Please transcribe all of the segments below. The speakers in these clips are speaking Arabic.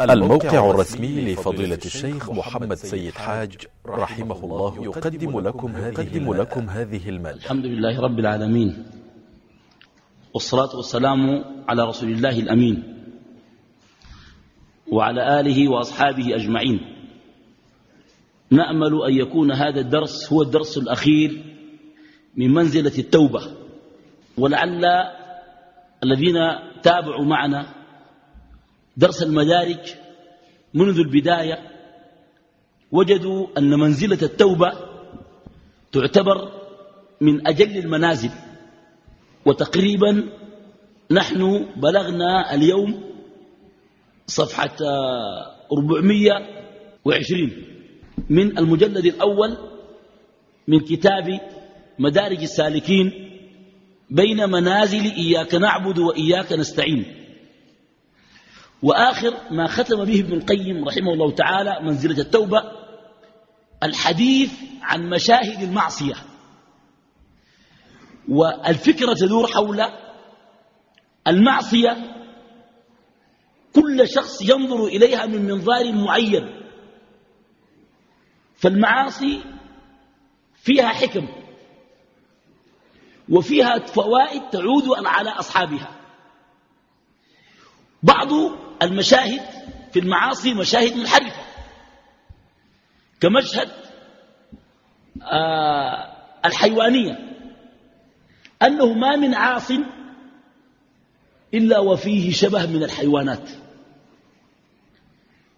الموقع الرسمي لفضيلة الشيخ محمد سيد حاج رحمه الله يقدم لكم هذه, لكم هذه المادة. الحمد لله رب العالمين. والصلاة والسلام على رسول الله الأمين وعلى آله وأصحابه أجمعين. نأمل أن يكون هذا الدرس هو الدرس الأخير من منزلة التوبة. ولعل الذين تابعوا معنا درس المدارج منذ البداية وجدوا أن منزلة التوبة تعتبر من أجل المنازل وتقريبا نحن بلغنا اليوم صفحة 420 من المجلد الأول من كتاب مدارج السالكين بين منازل إياك نعبد وإياك نستعين. وآخر ما ختم به ابن القيم رحمه الله تعالى منزلة التوبة الحديث عن مشاهد المعصية. والفكرة تدور حول المعصية كل شخص ينظر إليها من منظار معين. فالمعاصي فيها حكم وفيها فوائد تعود على أصحابها. بعض المشاهد في المعاصي مشاهد منحرفة. كمشهد آه الحيوانية. أنه ما من عاص إلا وفيه شبه من الحيوانات.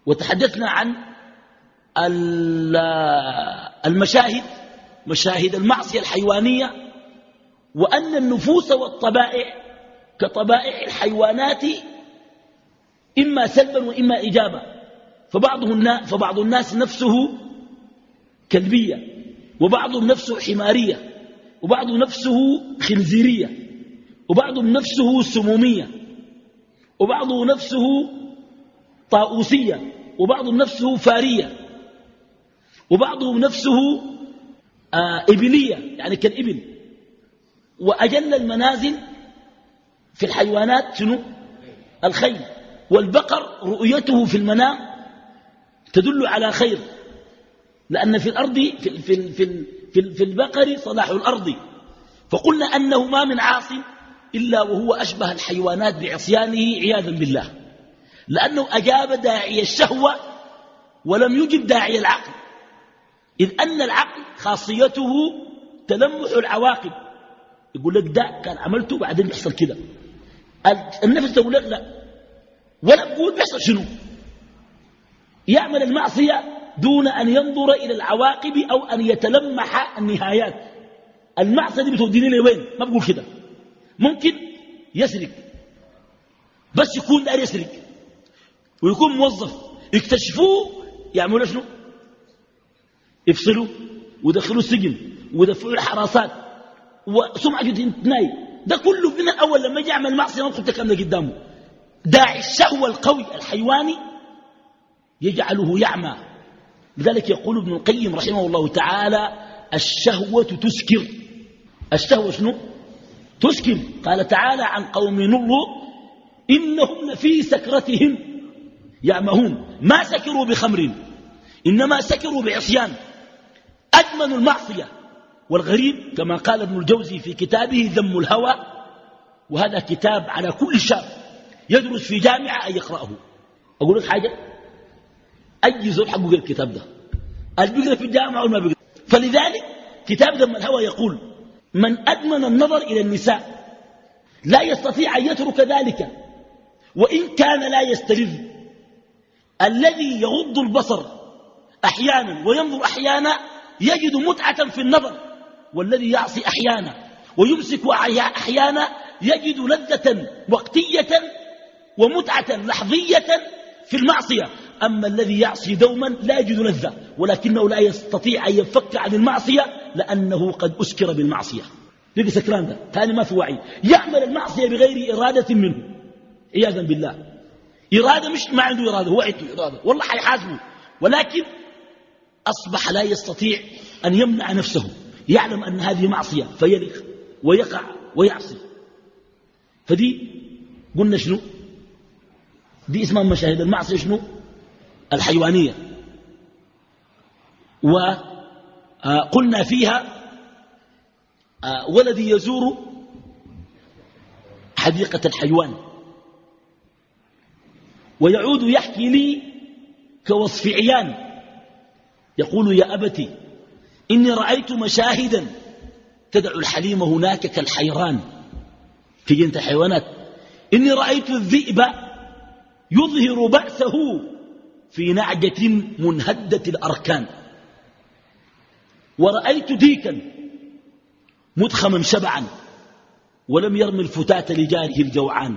وتحدثنا عن المشاهد مشاهد المعصية الحيوانية وأن النفوس والطبائع كطبائع الحيوانات إما سلبا وإما إجابة فبعضهم فبعض الناس نفسه كلبية وبعضهم نفسه حمارية وبعض نفسه خنزيرية وبعض نفسه سمومية وبعض نفسه طاؤوسية وبعض نفسه فارية وبعضهم نفسه آه إبلية يعني كالإبل. وأجل المنازل في الحيوانات شنو؟ الخيل. والبقر رؤيته في المنام تدل على خير لأن في الأرض في, في, في, في, في البقر صلاح الأرض. فقلنا أنه ما من عاص إلا وهو أشبه الحيوانات بعصيانه عياذا بالله. لأنه أجاب داعي الشهوة ولم يجب داعي العقل. إذ أن العقل خاصيته تلمح العواقب. يقول لك ده كان عملته بعدين يحصل كده. النفس تقول لك لا. ولا بقول بيحصل شنو؟ يعمل المعصية دون أن ينظر إلى العواقب أو أن يتلمح النهايات. المعصية دي بتوديني لوين ما بقول كده. ممكن يسرق. بس يكون دار يسرق. ويكون موظف. يكتشفوه يعملوا شنو؟ يفصلوا. ويدخلوا السجن. ويدفعوا الحراسات وسمعة تناي ده كله من الأول لما يجي يعمل معصية ما كنت كاملة قدامه. داعي الشهوة القوي الحيواني يجعله يعمى. لذلك يقول ابن القيم رحمه الله تعالى الشهوة تسكر. الشهوة شنو؟ تسكر. قال تعالى عن قوم نور إنهم لفي سكرتهم يعمهون. ما سكروا بخمر إنما سكروا بعصيان. أدمن المعصية والغريب كما قال ابن الجوزي في كتابه ذم الهوى وهذا كتاب على كل شاب. يدرس في جامعة أن يقرأه. أقول لك حاجة؟ أي زول حقه الكتاب ده. اللي بيقرأ في الجامعة وما بيقرأ. فلذلك كتاب ذم الهوى يقول من أدمن النظر إلى النساء لا يستطيع أن يترك ذلك وإن كان لا يستلذ. الذي يغض البصر أحيانا وينظر أحيانا يجد متعة في النظر والذي يعصي أحيانا ويمسك أحيانا يجد لذة وقتية ومتعة لحظية في المعصية. أما الذي يعصي دوما لا يجد لذة ولكنه لا يستطيع أن يفك عن المعصية لأنه قد أسكر بالمعصية. لقي سكران ده ثاني ما في وعي. يعمل المعصية بغير إرادة منه. عياذا بالله. إرادة مش ما عنده إرادة هو عنده إرادة. والله حيحاسبه. ولكن أصبح لا يستطيع أن يمنع نفسه. يعلم أن هذه معصية فيلغ ويقع ويعصي. فدي قلنا شنو؟ دي اسمها مشاهد المعصية شنو؟ الحيوانية. وقلنا فيها آه، ولدي يزور حديقة الحيوان. ويعود يحكي لي كوصف عيان. يقول يا أبتي إني رأيت مشاهدا تدع الحليم هناك كالحيران. في جنة الحيوانات إني رأيت الذئب يظهر بأسه في نعجة منهدة الأركان. ورأيت ديكا مدخما شبعا ولم يرمي الفتاة لجاره الجوعان.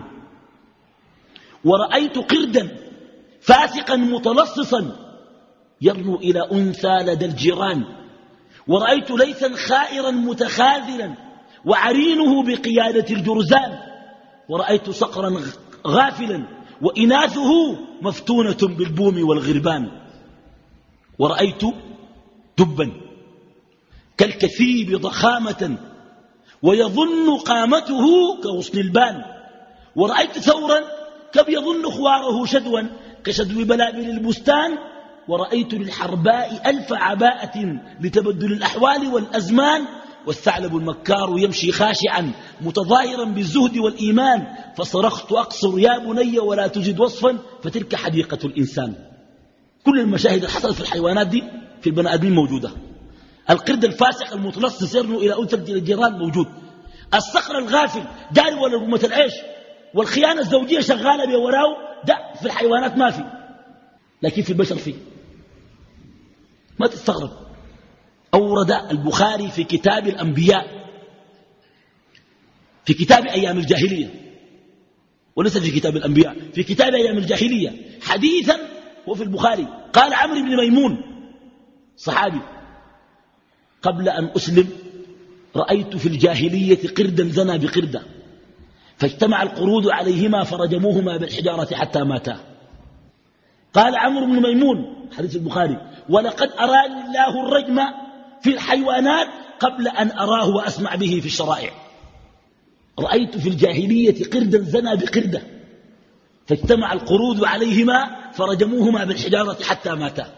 ورأيت قردا فاسقا متلصصا يرنو إلى أنثى لدى الجيران. ورأيت ليسا خائرا متخاذلا وعرينه بقيادة الجرزان ورأيت صقرا غافلا وإناثه مفتونة بالبوم والغربان. ورأيت دبا كالكثيب ضخامة ويظن قامته كغصن البان. ورأيت ثورا كم يظن خواره شدوا كشدو بلابل البستان. ورأيت للحرباء ألف عباءة لتبدل الأحوال والأزمان. والثعلب المكار يمشي خاشعا متظاهرا بالزهد والإيمان. فصرخت أقصر يا بني ولا تجد وصفا. فتلك حديقة الإنسان. كل المشاهد اللي حصلت في الحيوانات دي في البني آدمين موجودة. القرد الفاسق المتلصص يرنو إلى أنثى الجيران موجود. الصقر الغافل جاري ولا رمة العيش. والخيانة الزوجية شغالة بوراه ده في الحيوانات ما في لكن في البشر فيه ما تستغرب. أورد البخاري في كتاب الأنبياء في كتاب أيام الجاهلية وليس في كتاب الأنبياء في كتاب أيام الجاهلية حديثا وفي البخاري. قال عمرو بن ميمون صحابي قبل أن أسلم رأيت في الجاهلية قردا زنى بقردة فاجتمع القرود عليهما فرجموهما بالحجارة حتى ماتا. قال عمرو بن ميمون حديث البخاري ولقد أراني الله الرجم في الحيوانات قبل أن أراه وأسمع به في الشرائع. رأيت في الجاهلية قردا زنى بقردة. فاجتمع القرود عليهما فرجموهما بالحجارة حتى ماتا.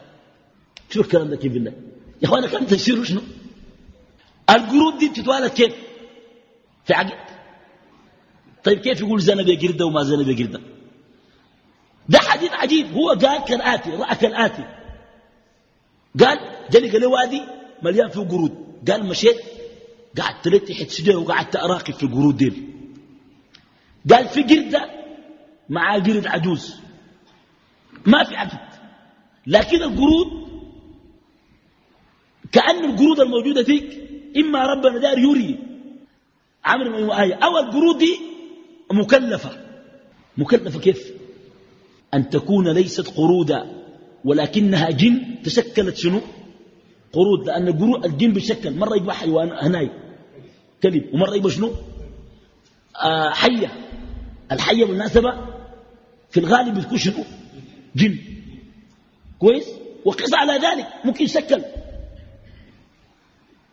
شو الكلام ده؟ كيف بالله؟ يا اخوانا كان تفسيره شنو؟ القرود دي بتتوالد كيف؟ في عقل. طيب كيف يقول زنى بقردة وما زنى بقردة؟ ده حديث عجيب. هو قال كالآتي رأى كالآتي. قال جلق له وادي مليان فيه قرود. قال مشيت قعدت لي تحت شجرة وقعدت أراقب في القرود ديل. قال في قردة مع قرد عجوز. ما في عقد لكن القرود كأن القرود الموجودة فيك إما ربنا دار يري عمل ما آية. أو القرود دي مكلفة. مكلفة كيف؟ أن تكون ليست قرودا ولكنها جن. تشكلت شنو؟ قرود لأن الجن بيشكل مرة يبقى حيوان هناي. كلب. ومرة يبقى شنو؟ آه حية. الحية بالمناسبة في الغالب بتكون شنو؟ جن. كويس؟ وقص على ذلك. ممكن يشكل.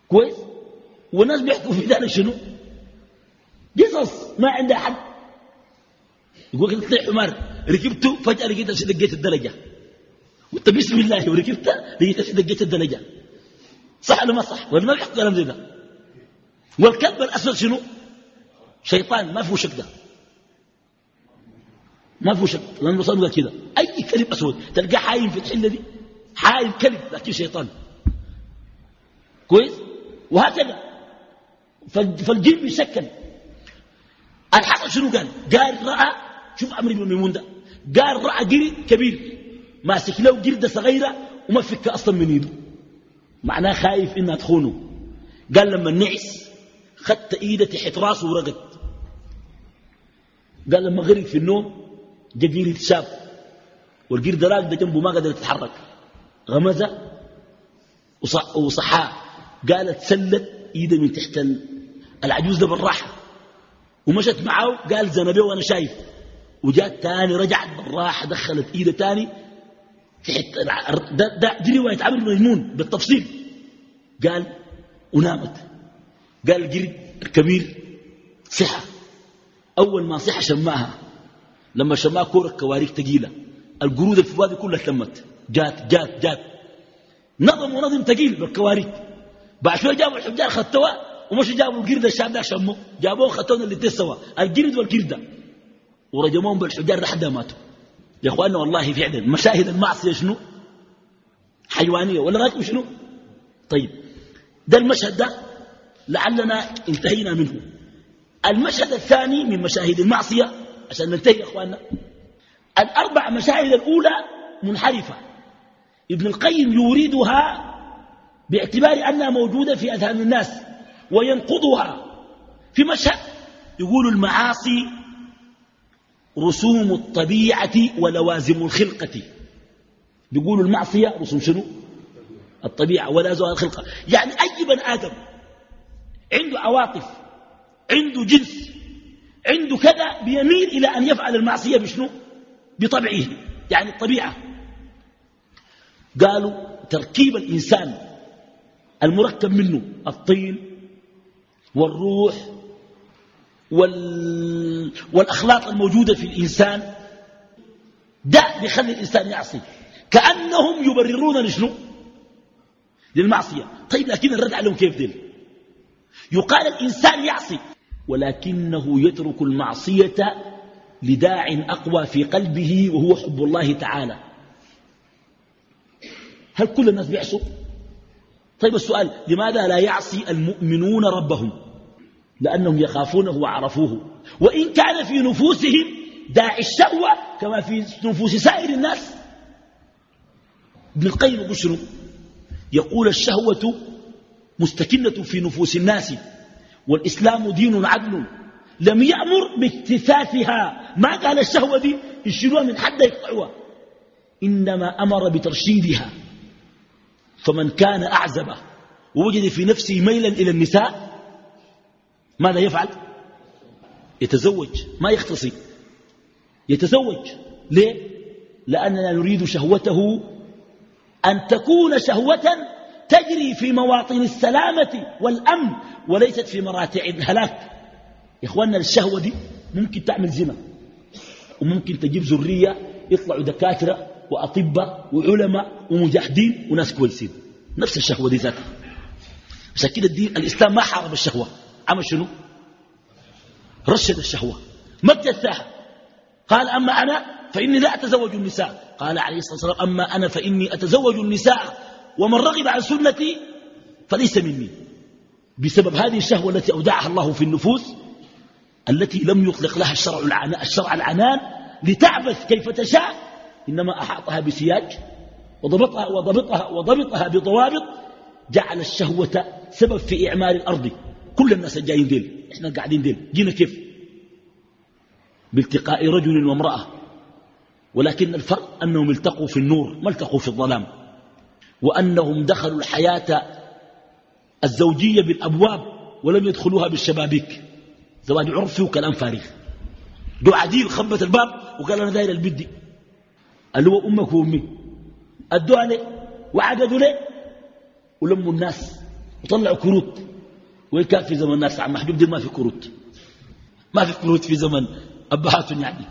كويس؟ والناس بيحكوا في ذلك شنو؟ قصص. ما عندها حد. يقول لك طلع حمار ركبته فجأة لقيت دقيت الدرجة. وانت بسم الله. وركبت لقيت دقيت الدرجة. صح ولا ما صح؟ ولا ما بيحكوا كلام زي ده؟ والكلب الأسود شنو؟ شيطان ما فيه شك ده. ما فيه شك. لأنه صدق كده. أي كلب أسود تلقاه حايم في الحلة دي؟ حايم كلب لكن شيطان. كويس؟ وهكذا. فالجن بيشكل الحصل شنو قال؟ قال رأى شوف أمر بن ميمون ده. قال رأى قرد كبير. ماسك له جلدة صغيرة وما فك أصلا من يده. معناه خايف إنها تخونه. قال لما النعس خدت إيده تحت راسه ورقد قال لما غرق في النوم جا قيري تشاب. والقرد راقدة جنبه ما قدر يتحرك غمزة وصحاه. قالت سلت إيده من تحت العجوز ده بالراحة. ومشت معه قال زنبيه وأنا شايف. وجات تاني رجعت بالراحة دخلت إيده تاني ده, ده دي رواية عمرو ميمون بالتفصيل. قال ونامت قال القرد الكبير صحة. أول ما صحة شماها. لما شما كورة كواريك تقيلة. القرود اللي في الوادي كلها تمت. جات جات جات. نظم ونظم تقيل بالكواريك بعد شوية جابوا الحجار خطوا ومشوا جابوا القرد الشاب ده شموا جابوه خطونا اللي تسوا القرد والقردة. ورجموهم بالحجار لحد ماتوا يا اخواننا والله فعلا مشاهد المعصية شنو؟ حيوانية ولا رايكم شنو؟ طيب ده المشهد ده لعلنا انتهينا منه. المشهد الثاني من مشاهد المعصية عشان ننتهي يا إخواننا الأربع مشاهد الأولى منحرفة. ابن القيم يريدها باعتبار أنها موجودة في أذهان الناس وينقضها. في مشهد يقول المعاصي رسوم الطبيعة ولوازم الخلقة. بيقولوا المعصية رسوم شنو؟ الطبيعة ولازم الخلقة. يعني أي بن آدم عنده عواطف عنده جنس عنده كذا بيميل إلى أن يفعل المعصية بشنو؟ بطبعه. يعني الطبيعة. قالوا تركيب الإنسان المركب منه الطين والروح وال... والأخلاق الموجودة في الإنسان ده بيخلي الإنسان يعصي. كأنهم يبررون لشنو؟ للمعصية. طيب لكن الرد عليهم كيف دل يقال الإنسان يعصي ولكنه يترك المعصية لداع أقوى في قلبه وهو حب الله تعالى. هل كل الناس بيعصوا؟ طيب السؤال لماذا لا يعصي المؤمنون ربهم؟ لأنهم يخافونه وعرفوه. وإن كان في نفوسهم داعي الشهوة كما في نفوس سائر الناس. ابن القيم بشر يقول الشهوة مستكنة في نفوس الناس والإسلام دين عدل. لم يأمر باكتثاثها ما قال الشهوة دي؟ يشيلوها من حد يقطعوها إنما أمر بترشيدها. فمن كان أعزب ووجد في نفسه ميلا إلى النساء ماذا يفعل؟ يتزوج ما يختصي. يتزوج. ليه؟ لأننا نريد شهوته. أن تكون شهوة تجري في مواطن السلامة والأمن وليست في مراتع الهلاك. يا إخواننا الشهوة دي ممكن تعمل زنا وممكن تجيب ذرية يطلعوا دكاترة وأطباء وعلماء ومجاهدين وناس كويسين. نفس الشهوة دي ذاتها. عشان كده الدين الإسلام ما حارب الشهوة. عمل شنو؟ رشد الشهوة ما ابتثاها قال أما أنا فإني لا أتزوج النساء. قال عليه الصلاة والسلام أما أنا فإني أتزوج النساء ومن رغب عن سنتي فليس مني. بسبب هذه الشهوة التي أودعها الله في النفوس التي لم يطلق لها الشرع العنان, الشرع العنان لتعبث كيف تشاء إنما أحاطها بسياج وضبطها, وضبطها, وضبطها بضوابط جعل الشهوة سبب في إعمار الأرض. كل الناس الجايين ديل. إحنا قاعدين ديل. جينا كيف؟ بالتقاء رجل وامرأة. ولكن الفرق أنهم التقوا في النور ما التقوا في الظلام. وأنهم دخلوا الحياة الزوجية بالأبواب ولم يدخلوها بالشبابيك. زواج عرفي وكلام فارغ. ده عديل خبط الباب وقال أنا داير البت دي. قال له أمك وأمي أدوا عليه وعقدوا ليه؟ ولموا الناس. وطلعوا كروت. وين كان في زمن الناس عم محجوب دي ما في كروت. ما في كروت في زمن أبهاتهم يعني.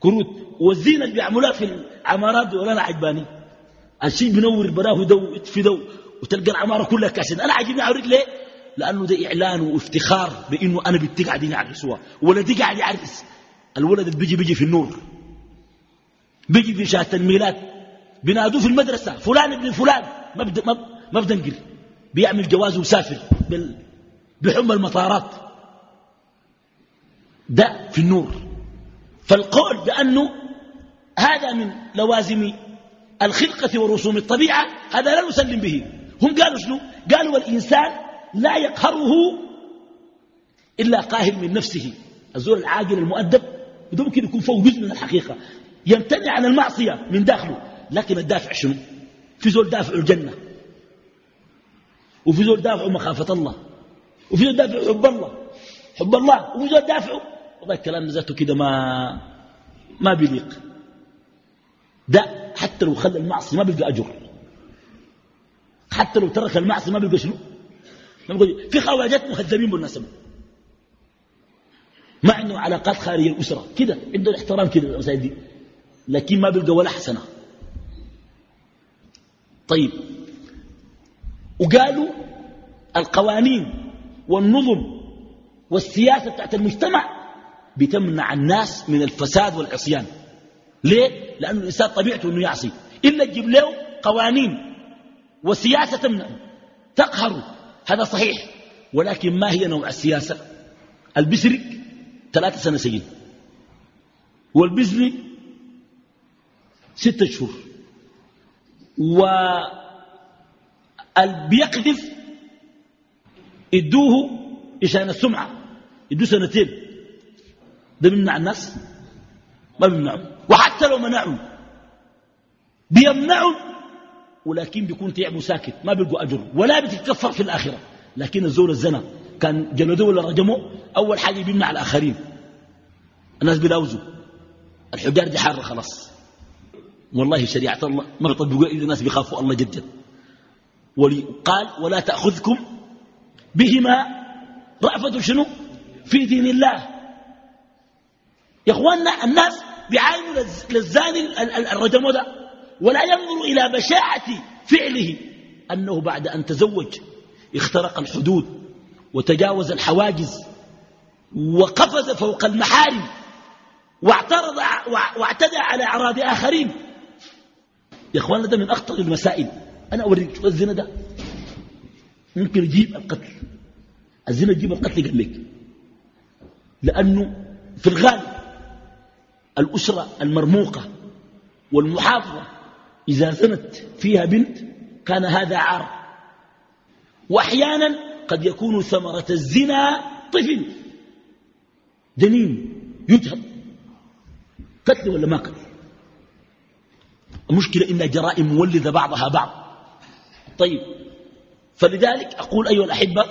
كروت والزينة اللي بيعملوها في العمارات ولا أنا عجباني. الشيء بنور براه ضو في ضو وتلقى العمارة كلها كاسد أنا عجبني أوريك ليه؟ لأنه ده إعلان وافتخار بأنه أنا بنتي قاعدين يعرسوها ولدي قاعد يعرس. الولد بيجي بيجي في النور. بيجي في شهادة الميلاد. بنادوه في المدرسة. فلان ابن فلان. ما بدنقر. بيعمل جواز وسافر بحمى المطارات. ده في النور. فالقول بأنه هذا من لوازم الخلقة ورسوم الطبيعة هذا لا نسلم به. هم قالوا شنو؟ قالوا الإنسان لا يقهره إلا قاهر من نفسه. الزول العاقل المؤدب ده ممكن يكون فوق جزء من الحقيقة. يمتنع عن المعصية من داخله. لكن الدافع شنو؟ في زول دافع الجنة. وفي زول دافع مخافة الله. وفي زول دافع حب الله. حب الله. وفي زول دافع. والله الكلام ذاته كده ما ما بيليق. ده حتى لو خلى المعصية ما بيلقى أجر. حتى لو ترك المعصية ما بيلقى شنو؟ في خواجات مهذبين بالنسبة ما عنده علاقات خارج الأسرة. كده. عنده الاحترام كده المسائل دي لكن ما بيلقى ولا حسنة. طيب. وقالوا القوانين والنظم والسياسة بتاعت المجتمع بتمنع الناس من الفساد والعصيان. ليه؟ لأن الإنسان طبيعته أنه يعصي. إلا تجيب له قوانين وسياسة تمنع. تقهر. هذا صحيح. ولكن ما هي نوع السياسة؟ البسرق ثلاثة سنة سجن. والبزري ستة شهور. والبيقذف ادوه إشان السمعة ادوه سنتين. ده بيمنع الناس؟ ما بيمنعوا. وحتى لو منعوا بيمنعوا ولكن بيكون تعبوا ساكت ما بيلقوا أجر ولا بتتكفر في الآخرة. لكن الزول الزنا كان جلدوه ولا رجموه؟ أول حاجة بيمنع الآخرين. الناس بيلاوزوا. الحجار دي حارة خلاص. والله شريعة الله ما بيطبقوا إذا الناس بيخافوا. الله جد جد قال ولا تأخذكم بهما رأفة شنو؟ في دين الله. يا إخواننا الناس بيعاينوا للزاني الرجم ده ولا ينظر إلى بشاعة فعله أنه بعد أن تزوج اخترق الحدود وتجاوز الحواجز وقفز فوق المحارم واعترض واعتدى على أعراض آخرين. يا إخواننا ده من أخطر المسائل. أنا أوريك الزنا ده. ممكن يجيب القتل. الزنا يجيب القتل قال لك لأنه في الغالب الأسرة المرموقة والمحافظة إذا زنت فيها بنت كان هذا عار. وأحيانا قد يكون ثمرة الزنا طفل. جنين يجهض قتل ولا ما قتل؟ المشكلة إن جرائم مولدة بعضها بعض. طيب فلذلك أقول أيها الأحبة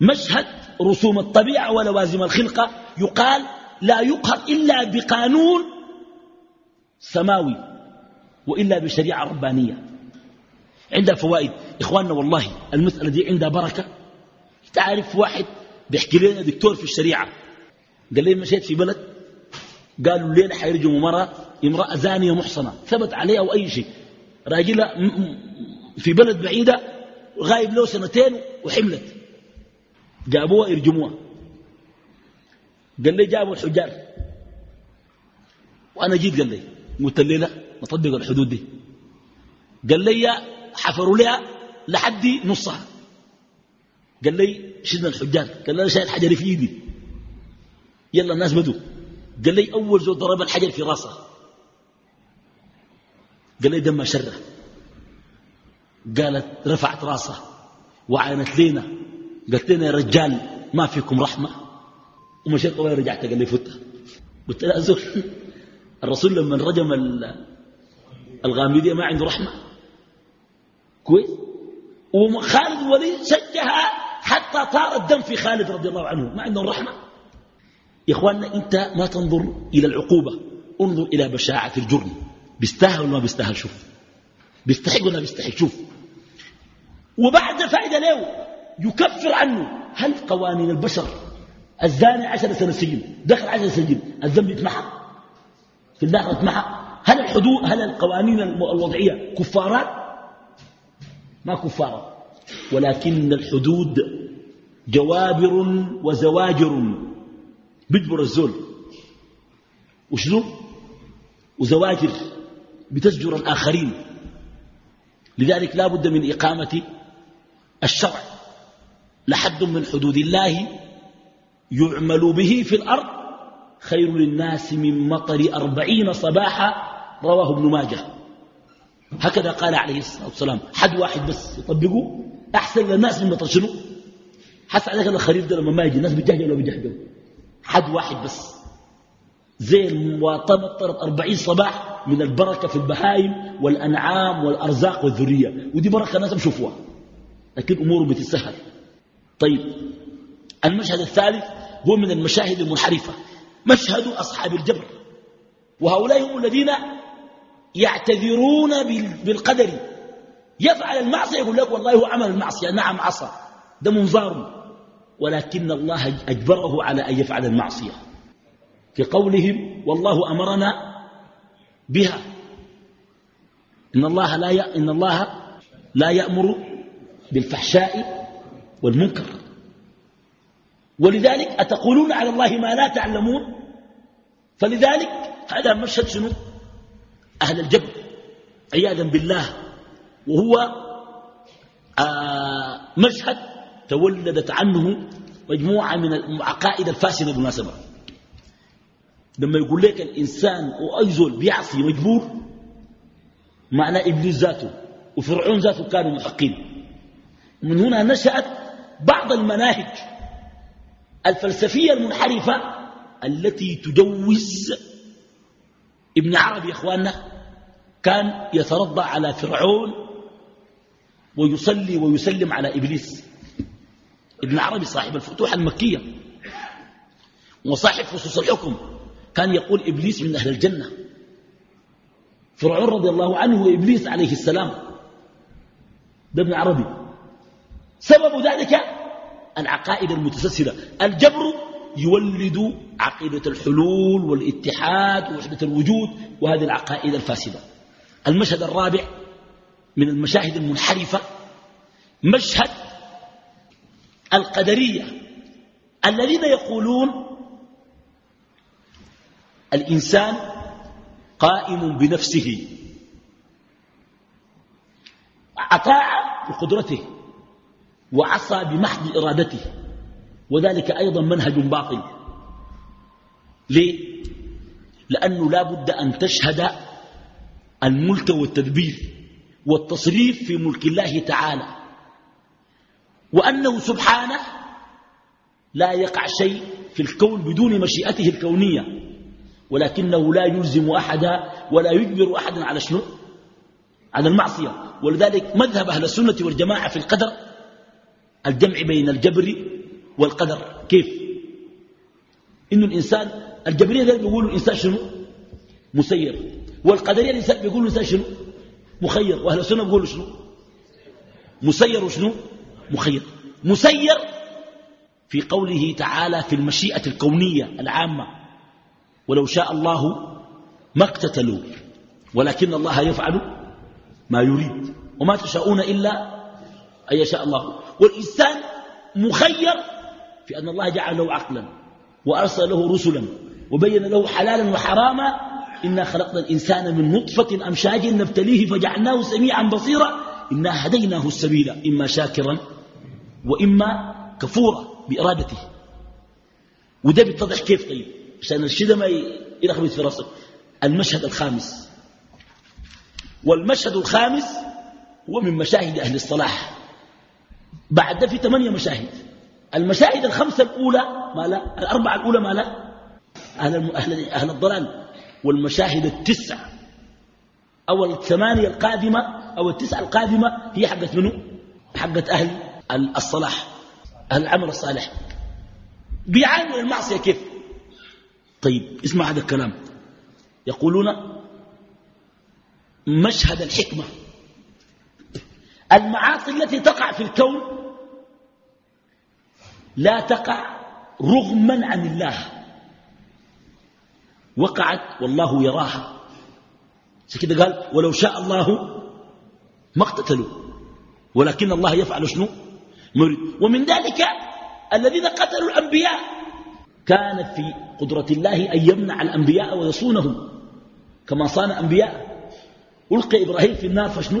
مشهد رسوم الطبيعة ولوازم الخلقة يقال لا يقهر إلا بقانون سماوي وإلا بشريعة ربانية. عندها فوائد إخواننا والله المسألة دي عندها بركة. تعرف واحد بيحكي لنا دكتور في الشريعة قال لي مشيت في بلد قالوا الليلة حيرجموا مرأة امرأة زانية محصنة ثبت عليها أو أي شيء راجلة في بلد بعيدة غايب له سنتين وحملت. جابوها يرجموها. قال لي جابوا الحجار وأنا جيت قال لي قلت لي لا نطبق الحدود دي. قال لي حفروا لها لحد نصها. قال لي شدنا الحجار قال لي أنا شايل حجري في إيدي. يلا الناس بدوا قال لي أول زول ضرب الحجر في راسه. قال لي دم شره. قالت رفعت راسها وعانت لينا. قالت لنا يا رجال ما فيكم رحمة. ومشيت طوال رجعت؟ قال لي فتها قلت لا زول الرسول لما رجم الغامدية ما عنده رحمة. كويس؟ وخالد الوليد شجها حتى طار الدم في خالد رضي الله عنه. ما عندهم رحمة. يا إخواننا أنت ما تنظر إلى العقوبة. انظر إلى بشاعة الجرم. بيستاهل ولا ما بيستاهل شوف. بيستحق ولا بيستحق؟ شوف. وبعد فائدة له يكفر عنه. هل قوانين البشر الزاني عشر سنة سجن دخل عشر سجن الذنب يتمحى؟ في الداخل يتمحى؟ هل الحدود هل القوانين الوضعية كفارات ما كفارات ولكن الحدود جوابر وزواجر. بجبر الزول. وشنو؟ وزواجر بتزجر الآخرين. لذلك لا بد من إقامة الشرع. لحد من حدود الله يعمل به في الأرض خير للناس من مطر أربعين صباحا رواه ابن ماجه. هكذا قال عليه الصلاة والسلام. حد واحد بس يطبقوا أحسن للناس من مطر شنو حتى عليك الخريف ده لما ما يجي الناس بيجهجوا ولا بيجهجوا حد واحد بس. زي المواطنة طرت أربعين صباح من البركة في البهايم والأنعام والأرزاق والذرية. ودي بركة الناس بشوفوها. لكن أموره بتتسهل. طيب المشهد الثالث هو من المشاهد المنحرفة مشهد أصحاب الجبر. وهؤلاء هم الذين يعتذرون بالقدر. يفعل المعصية يقول لك والله هو عمل المعصية. نعم عصى. ده منظار. ولكن الله أجبره على أن يفعل المعصية. في قولهم والله أمرنا بها. إن الله لا ي... إن الله لا يأمر بالفحشاء والمنكر. ولذلك أتقولون على الله ما لا تعلمون؟ فلذلك هذا مشهد شنو؟ أهل الجبر عياذا بالله. وهو آه مشهد تولدت عنه مجموعة من العقائد الفاسدة بالمناسبة. لما يقول لك الإنسان وأيزول بيعصي مجبور معنى إبليس ذاته وفرعون ذاته كانوا محقين من هنا نشأت بعض المناهج. الفلسفية المنحرفة التي تجوز ابن عربي إخواننا كان يترضى على فرعون ويصلي ويسلم على إبليس. ابن عربي صاحب الفتوح المكية وصاحب فصوص الحكم كان يقول إبليس من أهل الجنة. فرعون رضي الله عنه وإبليس عليه السلام. ده ابن عربي. سبب ذلك العقائد المتسلسلة. الجبر يولد عقيدة الحلول والاتحاد ووحدة الوجود وهذه العقائد الفاسدة. المشهد الرابع من المشاهد المنحرفة مشهد القدرية الذين يقولون الإنسان قائم بنفسه أطاع بقدرته. وعصى بمحض إرادته. وذلك أيضا منهج باطل. ليه؟ لأنه لا بد أن تشهد الملك والتدبير والتصريف في ملك الله تعالى. وأنه سبحانه لا يقع شيء في الكون بدون مشيئته الكونية. ولكنه لا يلزم أحدا ولا يجبر أحدا على شنو؟ على المعصية. ولذلك مذهب أهل السنة والجماعة في القدر الجمع بين الجبر والقدر. كيف؟ إن الإنسان الجبرية ذلك بيقولوا الإنسان شنو؟ مسير. والقدرية الإنسان بيقولوا الإنسان شنو؟ مخير. وأهل السنة بيقولوا شنو؟ مسير وشنو؟ مخير. مسير في قوله تعالى في المشيئة الكونية العامة ولو شاء الله ما اقتتلوا ولكن الله يفعل ما يريد. وما تشاءون إلا أن يشاء الله. والإنسان مخير في أن الله جعل له عقلا وأرسل له رسلا وبين له حلالا وحراما. إنا خلقنا الإنسان من نطفة أمشاج نبتليه فجعلناه سميعا بصيرا. إنا هديناه السبيل إما شاكرا وإما كفورا بإرادته. وده بيتضح كيف طيب؟ عشان الشيء ما يلخبط في راسك. المشهد الخامس. والمشهد الخامس هو من مشاهد أهل الصلاح. بعد ده في ثمانية مشاهد. المشاهد الخمسة الأولى ما لا الأربعة الأولى ما لا. أهل, أهل, أهل الضلال. والمشاهد التسع أو الثمانية القادمة أو التسعة القادمة هي حقت منه حقت أهل الصلاح. أهل العمل الصالح. بيعانوا المعصية كيف؟ طيب اسمع هذا الكلام. يقولون مشهد الحكمة. المعاصي التي تقع في الكون لا تقع رغما عن الله. وقعت والله يراها. كده قال؟ ولو شاء الله ما اقتتلوا. ولكن الله يفعل شنو؟ مريد ومن ذلك الذين قتلوا الأنبياء. كان في قدرة الله أن يمنع الأنبياء ويصونهم. كما صان أنبياء. ألقي إبراهيم في النار فشنو؟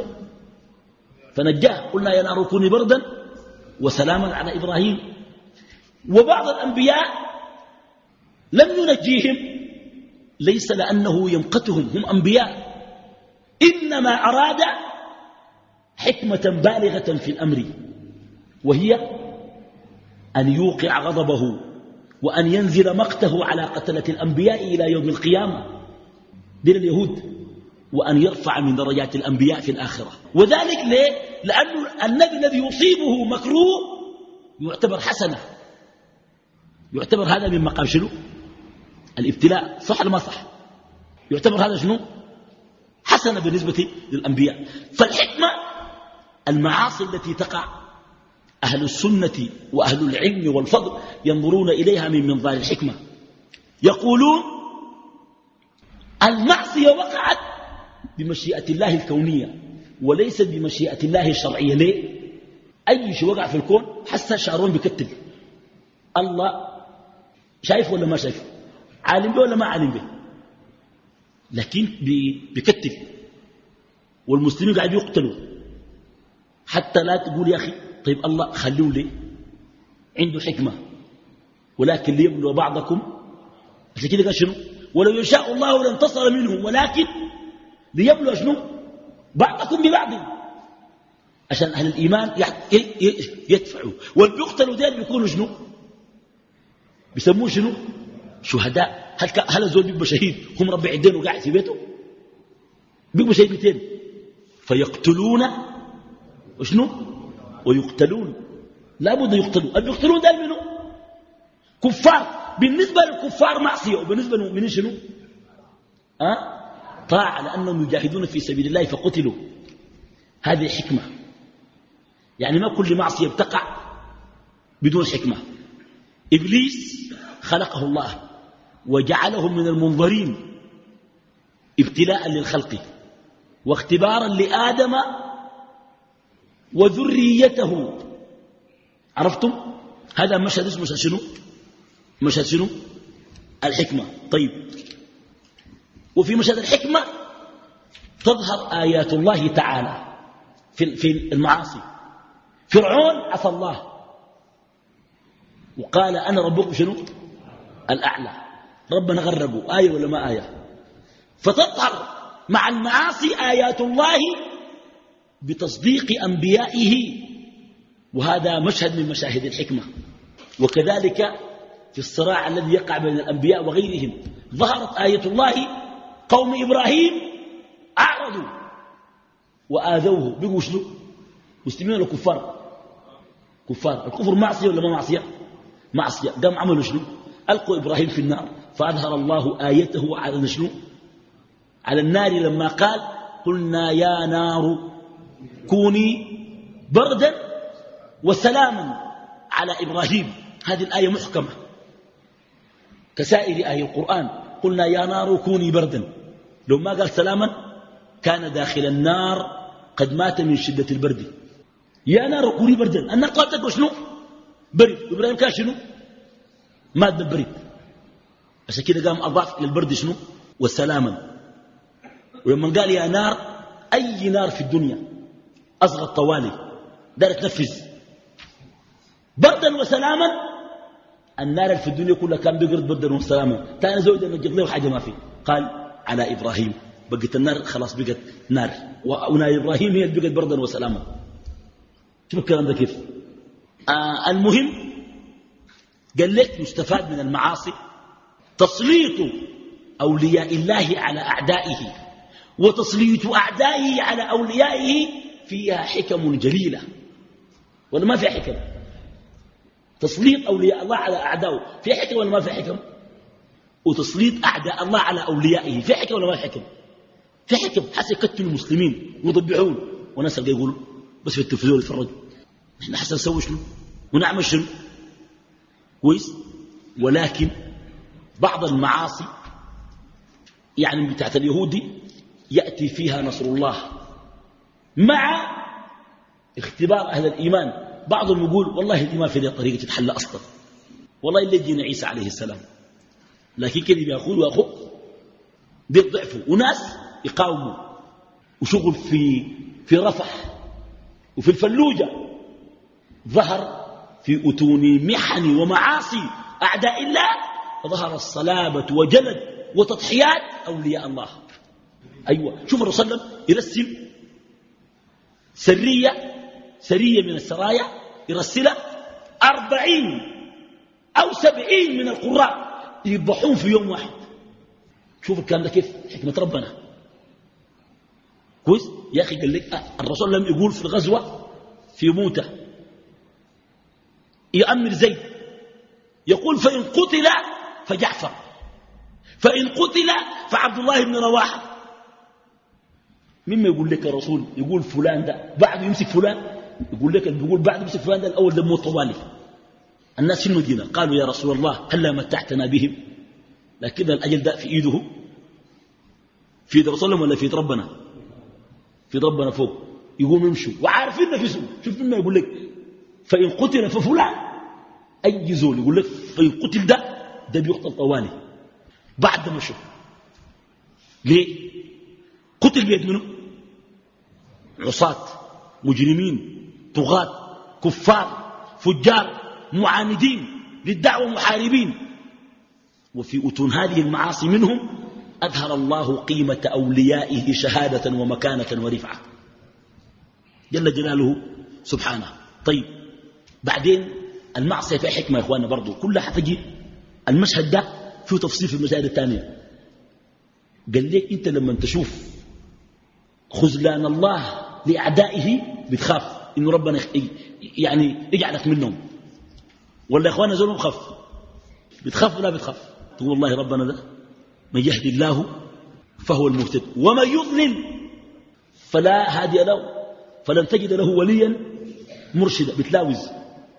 فنجاه قلنا يا نار كوني بردا وسلاما على إبراهيم. وبعض الأنبياء لم ينجيهم ليس لأنه يمقتهم هم أنبياء. إنما أراد حكمة بالغة في الأمر وهي أن يوقع غضبه وأن ينزل مقته على قتلة الأنبياء إلى يوم القيامة. دين اليهود وأن يرفع من درجات الأنبياء في الآخرة. وذلك ليه؟ لأن النبي الذي يصيبه مكروه يعتبر حسنة. يعتبر هذا من مقام شنو؟ الابتلاء. صح ولا ما صح؟ يعتبر هذا شنو؟ حسنة بالنسبة للأنبياء. فالحكمة المعاصي التي تقع أهل السنة وأهل العلم والفضل ينظرون إليها من منظار الحكمة. يقولون المعصية وقعت بمشيئة الله الكونية وليست بمشيئة الله الشرعية. ليه؟ أي شيء وقع في الكون حتى شعرون بكتل. الله شايف ولا ما شايف عالم به ولا ما عالم به؟ لكن بكتل. والمسلمين قاعد يقتلوا. حتى لا تقول يا أخي طيب الله خلوه ليه؟ عنده حكمة. ولكن ليبلو بعضكم عشان كده قال شنو؟ ولو يشاء الله لانتصر منهم ولكن ليبلو شنو؟ بعضكم ببعض. عشان أهل الإيمان يدفعوا. والبيقتلوا دين بيكونوا شنو؟ بيسموه شنو؟ شهداء. هل هل الزول بيبقى شهيد؟ هم ربي عدين وقاعد في بيته؟ بيبقى شهيد 200 فيقتلون وشنو؟ ويقتلون. لا بد يقتلوا. اللي يقتلون ده منه كفار. بالنسبة للكفار معصية. وبالنسبة للمؤمنين شنو؟ أه؟ طاعة لأنهم يجاهدون في سبيل الله فقتلوا. هذه حكمة. يعني ما كل معصية بتقع بدون حكمة. إبليس خلقه الله وجعله من المنظرين ابتلاء للخلق واختبارا لآدم وذريته. عرفتم؟ هذا مشهد اسمه شنو؟ مشهد شنو؟ الحكمة. طيب. وفي مشهد الحكمة تظهر آيات الله تعالى في في المعاصي. فرعون عصى الله. وقال أنا ربكم شنو؟ الأعلى. ربنا غرقوا. آية ولا ما آية؟ فتظهر مع المعاصي آيات الله بتصديق أنبيائه. وهذا مشهد من مشاهد الحكمة. وكذلك في الصراع الذي يقع بين الأنبياء وغيرهم ظهرت آية الله قوم إبراهيم أعرضوا وآذوه. بقوا شنو؟ مسلمين ولا كفار؟ كفار. الكفر معصية ولا ما معصية؟ معصية. قام عملوا شنو؟ ألقوا إبراهيم في النار. فأظهر الله آيته على شنو؟ على النار لما قال قلنا يا نار كوني بردا وسلاما على إبراهيم. هذه الآية محكمة. كسائر آية القرآن. قلنا يا نار كوني بردا. لو ما قال سلاما كان داخل النار قد مات من شدة البرد. يا نار كوني بردا النار قالت وشنو برد. إبراهيم كان شنو؟ مات بالبرد عشان كده قام أضاف للبرد شنو؟ وسلاما. ولما قال يا نار أي نار في الدنيا؟ أصغى الطوالي. دار تنفذ. بردا وسلاما. النار في الدنيا كلها كان بيقرد بردا وسلاما. تاني زوج نجد له حاجة ما في. قال على إبراهيم. بقت النار خلاص بقت نار. ونار إبراهيم هي بقت بردا وسلاما. شوف الكلام ده كيف. آه المهم قال لك يستفاد من المعاصي. تسليط أولياء الله على أعدائه. وتسليط أعدائه على أوليائه فيها حكم جليلة. ولا ما فيها حكم؟ تسليط أولياء الله على أعدائه. في حكم ولا ما في حكم؟ وتسليط أعداء الله على أوليائه. في حكم ولا ما حكم؟ في حكم. حتى يقتلوا المسلمين. ويضبعون وناس اللي يقولوا بس في التلفزيون يتفرجوا. إحنا حسن نسوي شنو؟ ونعمل شنو؟ كويس. ولكن بعض المعاصي يعني بتاعت اليهودي يأتي فيها نصر الله. مع اختبار أهل الإيمان. بعضهم يقول والله الإيمان في هذه الطريقة تتحلى أصلا. والله اللي يجينا عيسى عليه السلام. لكن كذب يقول وأخو بيضعفوا وناس يقاوموا وشغل في في رفح وفي الفلوجة. ظهر في أتون محن ومعاصي أعداء الله. فظهر الصلابة وجلد وتضحيات أولياء الله. أيوة. شوف الرسول صلى الله عليه وسلم يرسم سرية سرية من السرايا يرسلها أربعين أو سبعين من القراء. يذبحون في يوم واحد. شوف الكلام ده كيف؟ حكمة ربنا. كويس؟ يا أخي قال لك الرسول لم يقول في الغزوة في موتة. يأمر زيد يقول فإن قتل فجعفر. فإن قتل فعبد الله بن رواحة. مما يقول لك الرسول يقول فلان ده بعد يمسك فلان يقول لك بيقول بعد بس فلان ده الأول دمه طوالي. الناس في المدينة قالوا يا رسول الله هلا متعتنا بهم؟ لكن الأجل ده في إيده. في يد رسول ولا في يد ربنا؟ في يد ربنا فوق. يقوم يمشوا وعارفين نفسهم. شوف مما يقول لك فإن قتل ففلان. أي زول يقول لك فإن قتل ده ده بيقتل طوالي. بعد ما شوف. ليه؟ قتل بيد منه عصاة مجرمين طغاة كفار فجار. معاندين للدعوة محاربين وفي أتون هذه المعاصي منهم أظهر الله قيمة أوليائه شهادة ومكانة ورفعة. جل جلاله سبحانه. طيب بعدين المعصية فيها حكمة يا إخواننا برضو. كلها حتجي المشهد ده فيه تفصيل في المشاهد الثانية. قال لك أنت لما تشوف خذلان الله لأعدائه بتخاف إنه ربنا يعني يجعلك منهم. ولا إخواننا زول بخاف بتخاف ولا بتخاف. تقول والله ربنا ده من يهدي الله فهو المهتد. ومن يضلل فلا هادي له فلن تجد له وليا مرشدا. بتلاوز.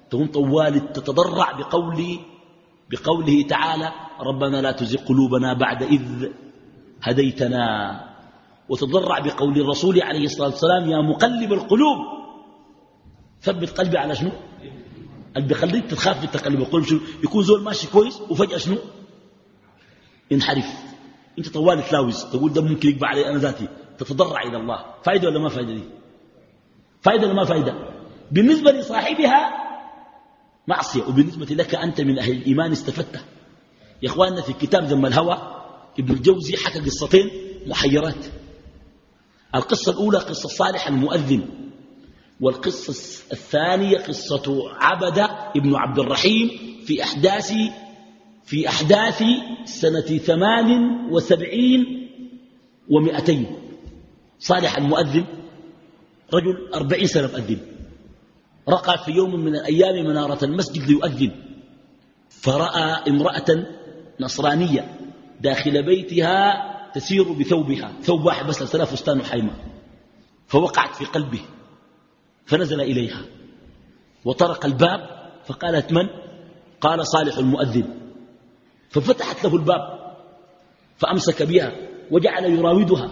تقوم طوال تتضرع بقول بقوله تعالى ربنا لا تزغ قلوبنا بعد إذ هديتنا. وتضرع بقول الرسول عليه الصلاة والسلام يا مقلب القلوب ثبت قلبي على شنو؟ اللي بيخليك تتخاف من تقلب القلوب شنو؟ يكون زول ماشي كويس وفجأة شنو؟ ينحرف. انت طوال تلاوز. تقول ده ممكن يقبع علي أنا ذاتي. تتضرع إلى الله. فايدة ولا ما فايدة دي؟ فايدة ولا ما فايدة؟ بالنسبة لصاحبها معصية. وبالنسبة لك أنت من أهل الإيمان استفدت. يا إخواننا في كتاب ذم الهوى ابن الجوزي حكى قصتين محيرات. القصة الأولى قصة صالح المؤذن. والقصة الثانية قصة عبدة ابن عبد الرحيم في احداث في أحداث سنة ثمان وسبعين ومئتين. صالح المؤذن رجل أربعين سنة مؤذن. رقى في يوم من الأيام منارة المسجد ليؤذن. فرأى امرأة نصرانية داخل بيتها تسير بثوبها. ثوب واحد بس ثلاث فستان وحيمة. فوقعت في قلبه. فنزل إليها وطرق الباب فقالت من؟ قال صالح المؤذن. ففتحت له الباب فأمسك بها وجعل يراودها.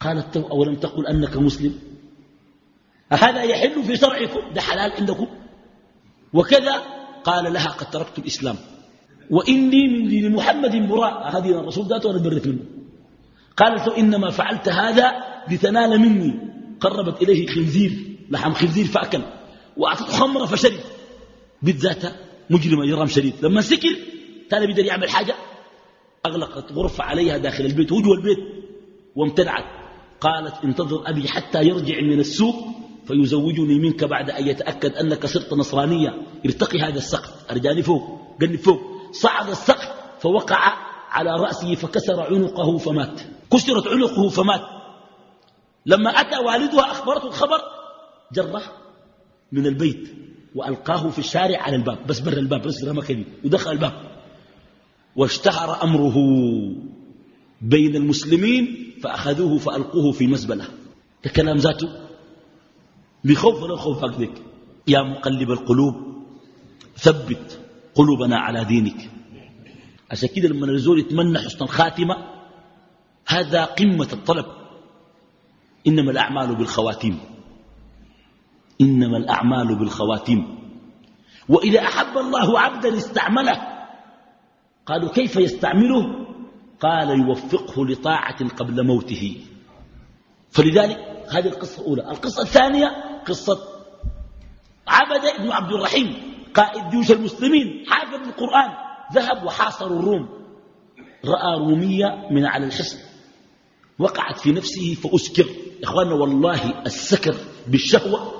قالت أولم تقل أنك مسلم؟ أهذا يحل في شرعكم؟ ده حلال عندكم؟ وكذا؟ قال لها قد تركت الإسلام. وإني من دين محمد براء هذه الرسول ذاته وأنا برت منه. قالت إنما فعلت هذا لتنال مني. قربت إليه خنزير. لحم خنزير فأكل وأعطته خمرة فشرب. بيت ذاته مجرمة جرام شديد. لما سكر تاني بيقدر يعمل حاجة. أغلقت غرفة عليها داخل البيت وجوه البيت وامتنعت. قالت انتظر أبي حتى يرجع من السوق فيزوجني منك بعد أن يتأكد أنك صرت نصرانية. ارتقي هذا السقف. أرجاني فوق قلني فوق. صعد السقف فوقع على رأسه فكسر عنقه فمات. كسرت عنقه فمات. لما أتى والدها أخبرته الخبر جره من البيت وألقاه في الشارع على الباب بس بر الباب بس رمى ودخل الباب. واشتهر أمره بين المسلمين فأخذوه فألقوه في مزبلة. الكلام ذاته. بخوف ولا خوف أكذك يا مقلب القلوب ثبت قلوبنا على دينك. عشان كده لما الرسول يتمنى حسن الخاتمة هذا قمة الطلب. إنما الأعمال بالخواتيم. إنما الأعمال بالخواتيم. وإذا أحب الله عبدا استعمله. قالوا كيف يستعمله؟ قال يوفقه لطاعة قبل موته. فلذلك هذه القصة الأولى. القصة الثانية قصة عبد بن عبد الرحيم قائد جيوش المسلمين حافظ القرآن. ذهب وحاصروا الروم. رأى رومية من على الحصن. وقعت في نفسه فأسكر. إخواننا والله السكر بالشهوة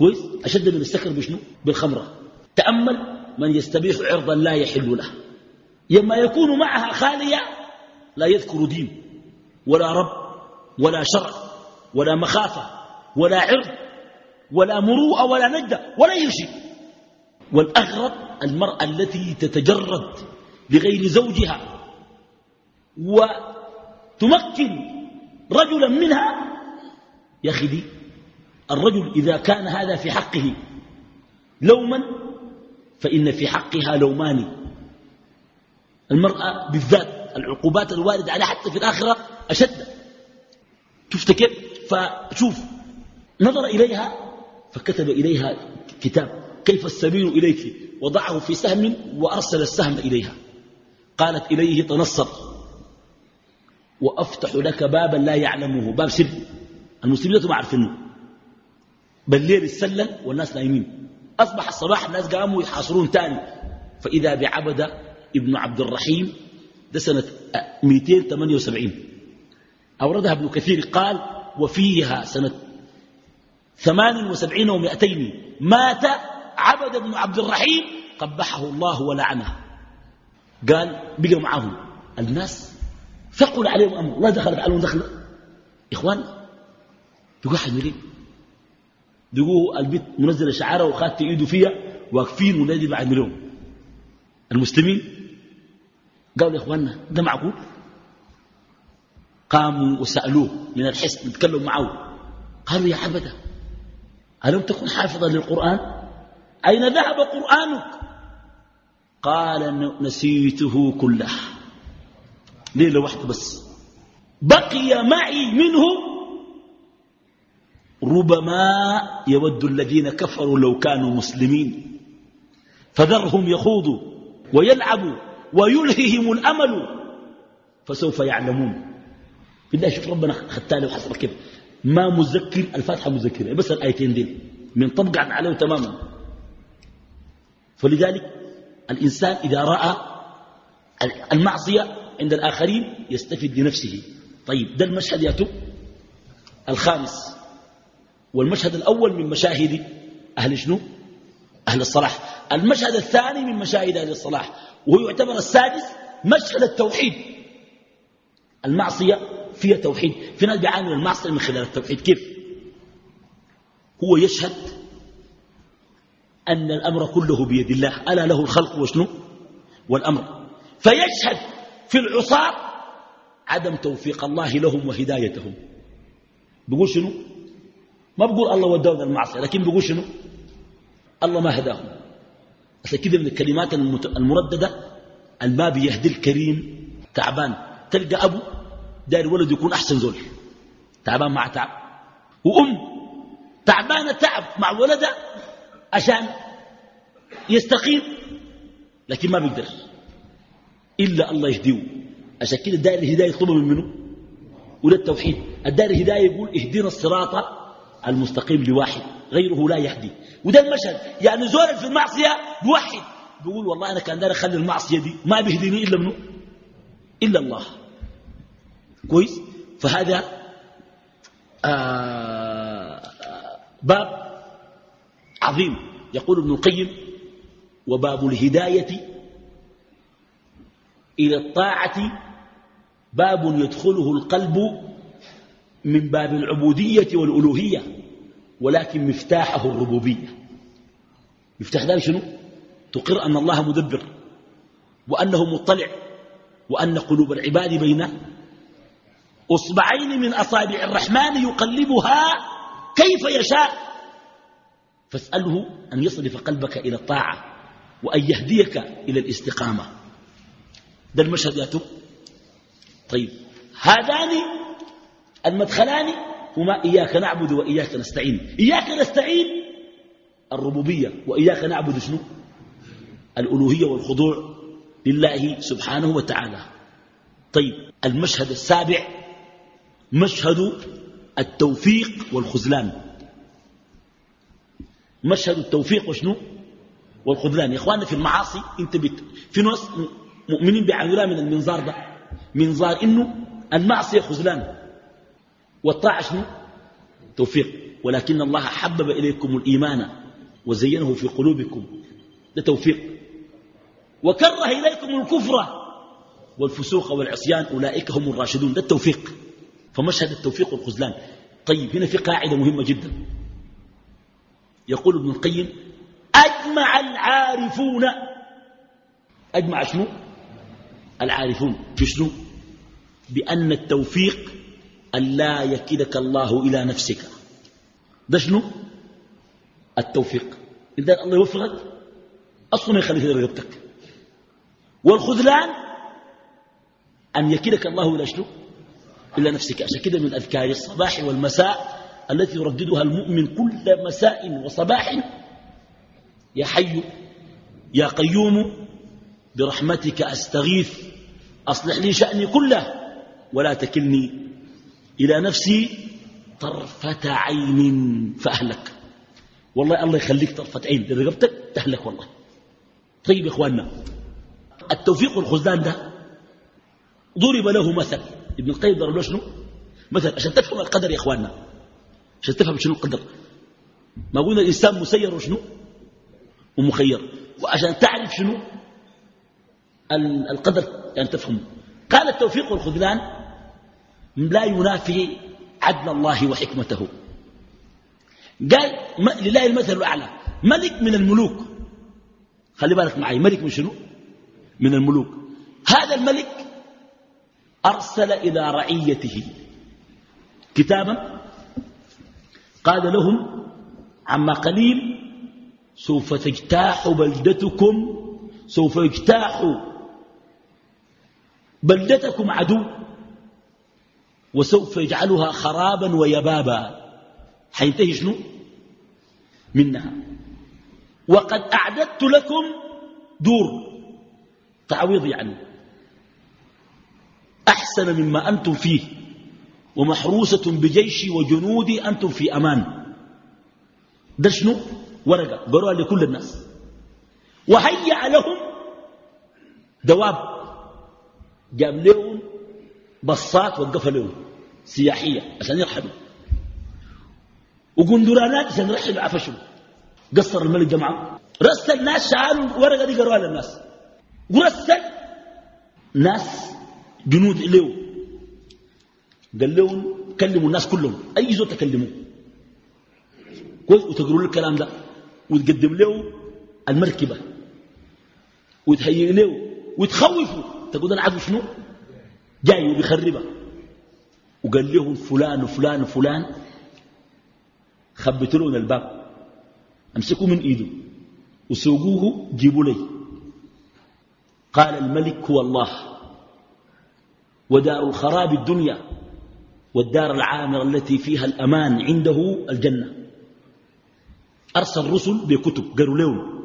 كويس؟ أشد من السكر بشنو؟ بالخمرة. تأمل من يستبيح عرضا لا يحل له. يما يكون معها خالية لا يذكر دين ولا رب ولا شرع ولا مخافة ولا عرض ولا مروءة ولا نجدة ولا أي شيء. والأغرب المرأة التي تتجرد لغير زوجها وتمكن رجلا منها يا أخي دي الرجل إذا كان هذا في حقه لوما فإن في حقها لومان. المرأة بالذات العقوبات الواردة عليها حتى في الآخرة أشد. شفت كيف؟ فشوف نظر إليها فكتب إليها كتاب كيف السبيل إليك؟ وضعه في سهم وأرسل السهم إليها. قالت إليه تنصر. وأفتح لك بابا لا يعلمه. باب سر. المسلمين ما عارفينه بالليل السلل والناس نايمين. أصبح الصباح الناس قاموا يحاصرون تاني. فإذا بعبد ابن عبد الرحيم ده سنة 278 أوردها ابن كثير قال وفيها سنة 78 ومئتين. مات عبد بن عبد الرحيم قبحه الله ولعنه. قال بقى معهم. الناس ثقل عليهم أمر. الله دخلت عليهم دخل. إخوان بيقول أحد مليم بيقول البيت منزل شعاره وخدت إيده فيها واقفين ونادي بعد مليون. المسلمين؟ قالوا يا إخواننا ده معقول؟ قاموا وسألوه من الحس نتكلم معه. قالوا يا عبده ألم تكن حافظا للقرآن؟ أين ذهب قرآنك؟ قال نسيته كله. ليلة واحدة بس؟ بقي معي منه ربما يود الذين كفروا لو كانوا مسلمين. فذرهم يخوضوا ويلعبوا ويلههم الأمل. فسوف يعلمون. بالله شوف ربنا ختالي وحصل كيف ما مذكر الفاتحة مذكرة بس الآيتين دي من طبقا عليه تماما. فلذلك الإنسان إذا رأى المعصية عند الآخرين يستفيد لنفسه. طيب ده المشهد ياتو الخامس. والمشهد الأول من مشاهد أهل شنو؟ أهل الصلاح. المشهد الثاني من مشاهد أهل الصلاح وهو يعتبر السادس مشهد التوحيد. المعصية فيها توحيد. في ناس بيعانوا المعصية من خلال التوحيد. كيف؟ هو يشهد أن الأمر كله بيد الله. ألا له الخلق وشنو؟ والأمر. فيشهد في العصاة عدم توفيق الله لهم وهدايتهم. بيقول شنو؟ ما بقول الله وداهم المعصية لكن بقول شنو؟ الله ما هداهم. عشان كده من الكلمات المرددة الماء بيهدي الكريم. تعبان. تلقى أبو داير ولد يكون أحسن زول. تعبان مع تعب. وأم تعبانة تعب مع ولدها عشان يستقيم لكن ما بيقدر. إلا الله يهديه. عشان كده داير الهداية يطلبها من منه ولا التوحيد الداير الهداية يقول اهدنا الصراط المستقيم لواحد غيره لا يهدي. وده المشهد. يعني زور في المعصية بوحد. بيقول والله أنا كان داير أخلي المعصية دي ما بيهديني إلا منه إلا الله. كويس؟ فهذا آه باب عظيم. يقول ابن القيم وباب الهداية إلى الطاعة باب يدخله القلب من باب العبودية والألوهية ولكن مفتاحه الربوبية. مفتاح ذلك شنو؟ تقر أن الله مدبر وأنه مطلع وأن قلوب العباد بين أصبعين من أصابع الرحمن يقلبها كيف يشاء. فاسأله أن يصرف قلبك إلى الطاعة وأن يهديك إلى الاستقامة. ده المشهد يا طيب هذان المدخلان هما إياك نعبد وإياك نستعين. إياك نستعين الربوبية وإياك نعبد شنو؟ الألوهية والخضوع لله سبحانه وتعالى. طيب المشهد السابع مشهد التوفيق والخذلان. مشهد التوفيق وشنو؟ والخذلان. يا إخواننا في المعاصي أنت بت... في ناس مؤمنين بيعاملوها من المنظار ده. منظار إنه المعصية خذلان. والطاعة شنو؟ توفيق. ولكن الله حبب إليكم الإيمان وزينه في قلوبكم ده توفيق وكره إليكم الكفر والفسوق والعصيان. أولئك هم الراشدون ده التوفيق فمشهد التوفيق والخذلان. طيب هنا في قاعدة مهمة جدا. يقول ابن القيم أجمع العارفون. أجمع شنو؟ العارفون. في شنو؟ بأن التوفيق أن لا يكلك الله إلى نفسك. ده شنو؟ التوفيق. إذا الله يوفقك أصلا يخليك رغبتك والخذلان أن يكلك الله إلى شنو؟ إلى نفسك. عشان كده من أذكار الصباح والمساء التي يرددها المؤمن كل مساء وصباح. يا حي يا قيوم برحمتك أستغيث. أصلح لي شأني كله ولا تكلني إلى نفسي طرفة عين فأهلك. والله الله يخليك طرفة عين. لرقبتك تهلك والله. طيب يا إخواننا التوفيق والخزدان ده ضرب له مثل. ابن القيم ضرب له شنو؟ مثل. عشان تفهم القدر يا إخواننا عشان تفهم شنو القدر. ما قلنا الإنسان مسير وشنو؟ ومخير. وعشان تعرف شنو القدر يعني تفهم. قال التوفيق والخذلان لا ينافي عدل الله وحكمته. قال لله المثل الأعلى. ملك من الملوك. خلي بالك معي ملك من شنو؟ من الملوك. هذا الملك أرسل إلى رعيته كتابا قال لهم عما قليل سوف تجتاح بلدتكم سوف يجتاح بلدتكم عدو. وسوف يجعلها خرابا ويبابا. حينتهي شنو؟ منها. وقد أعددت لكم دور. تعويض يعني. أحسن مما أنتم فيه. ومحروسة بجيشي وجنودي أنتم في أمان. ده شنو؟ ورقة. قروها لكل الناس. وهيأ لهم دواب. جاب لهم بصات وقف لهم سياحية عشان يرحلوا. وقندرانات عشان يرحلوا عفشوا. قصر الملك جمعه. رسل الناس شعالوا ورقة دي قروها للناس. ورسل ناس جنود له قال لهم كلموا الناس كلهم. أي زول تكلموا وتقروا له الكلام ده. وتقدم له المركبة. وتهيئ له. وتخوفوا تقول أنا عارف شنو؟ جاي وبيخربها وقال لهم فلان وفلان وفلان خبتوا لهم الباب. امسكوا من إيده وسوقوه جيبوا لي. قال الملك هو الله. ودار الخراب الدنيا والدار العامرة التي فيها الأمان عنده الجنة. أرسل رسل بكتب قالوا لهم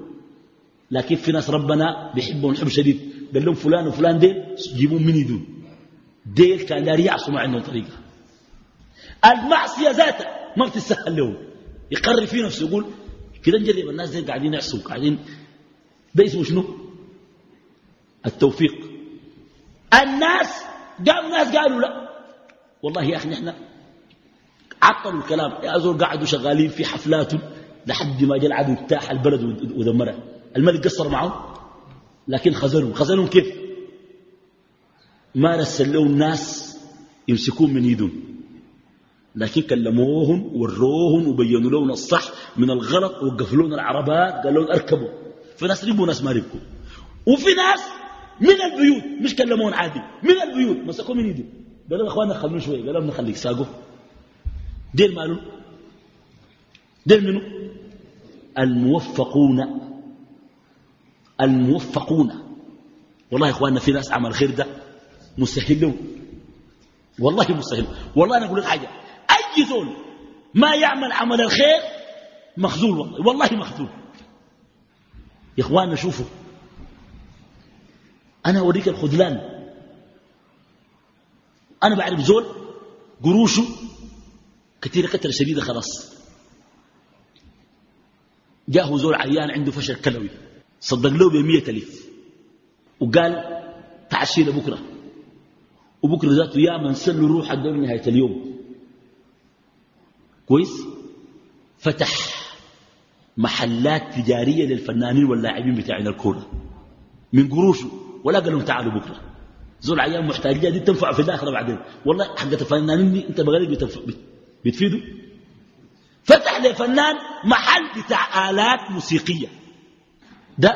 لكن في ناس ربنا بيحبهم حب شديد؟ قال لهم فلان وفلان ديل جيبون من يدون ديل كان داري يعصوا ما عندهم طريقة. المعصية ذاتها ما بتسهل لهم. يقرر في نفسه يقول كده نجرب الناس دي قاعدين يعصوا قاعدين ده اسمه شنو؟ التوفيق. الناس قالوا ناس قالوا لا. والله يا أخي نحن عطلوا الكلام. يا زول قعدوا شغالين في حفلات لحد ما جاء العدو اجتاح البلد ودمرها. الملك قصر معهم لكن خزنهم خزنهم كيف؟ ما رسل لهم الناس يمسكون من يدهم. لكن كلموهم وروهم وبينوا لهم الصح من الغلط ووقفوا لهم العربات قالوا لهم اركبوا. في ناس ربوا ناس ما ربوا وفي ناس من البيوت مش كلمون عادي من البيوت مسكوا من يدهم. قالوا أخوانا خلونا شوية. قالوا لهم نخليك ساقوا. دير مالهم؟ دير منه الموفقون. الموفقون. والله يا إخواننا في ناس عمل خير ده. مسهل له. والله مسهل والله أنا أقول لك حاجة. أي زول ما يعمل عمل الخير مخذول والله. والله مخذول. يا اخواننا شوفوا. أنا أوريك الخذلان. أنا بعرف زول قروشه كثيره كثره شديدة خلاص. جاءه زول عيان عنده فشل كلوي. صدق له بمية ألف. وقال تعشينا بكرة وبكرة ذاته يا من سل روحك قبل نهاية اليوم. كويس؟ فتح محلات تجارية للفنانين واللاعبين بتاعنا الكورة. من قروشه ولا قال لهم تعالوا بكرة. زول عيان محتاج دي تنفع في الآخرة بعدين. والله حقة الفنانين دي انت بغالي بتفيدوا فتح لفنان محل بتاع آلات موسيقية. ده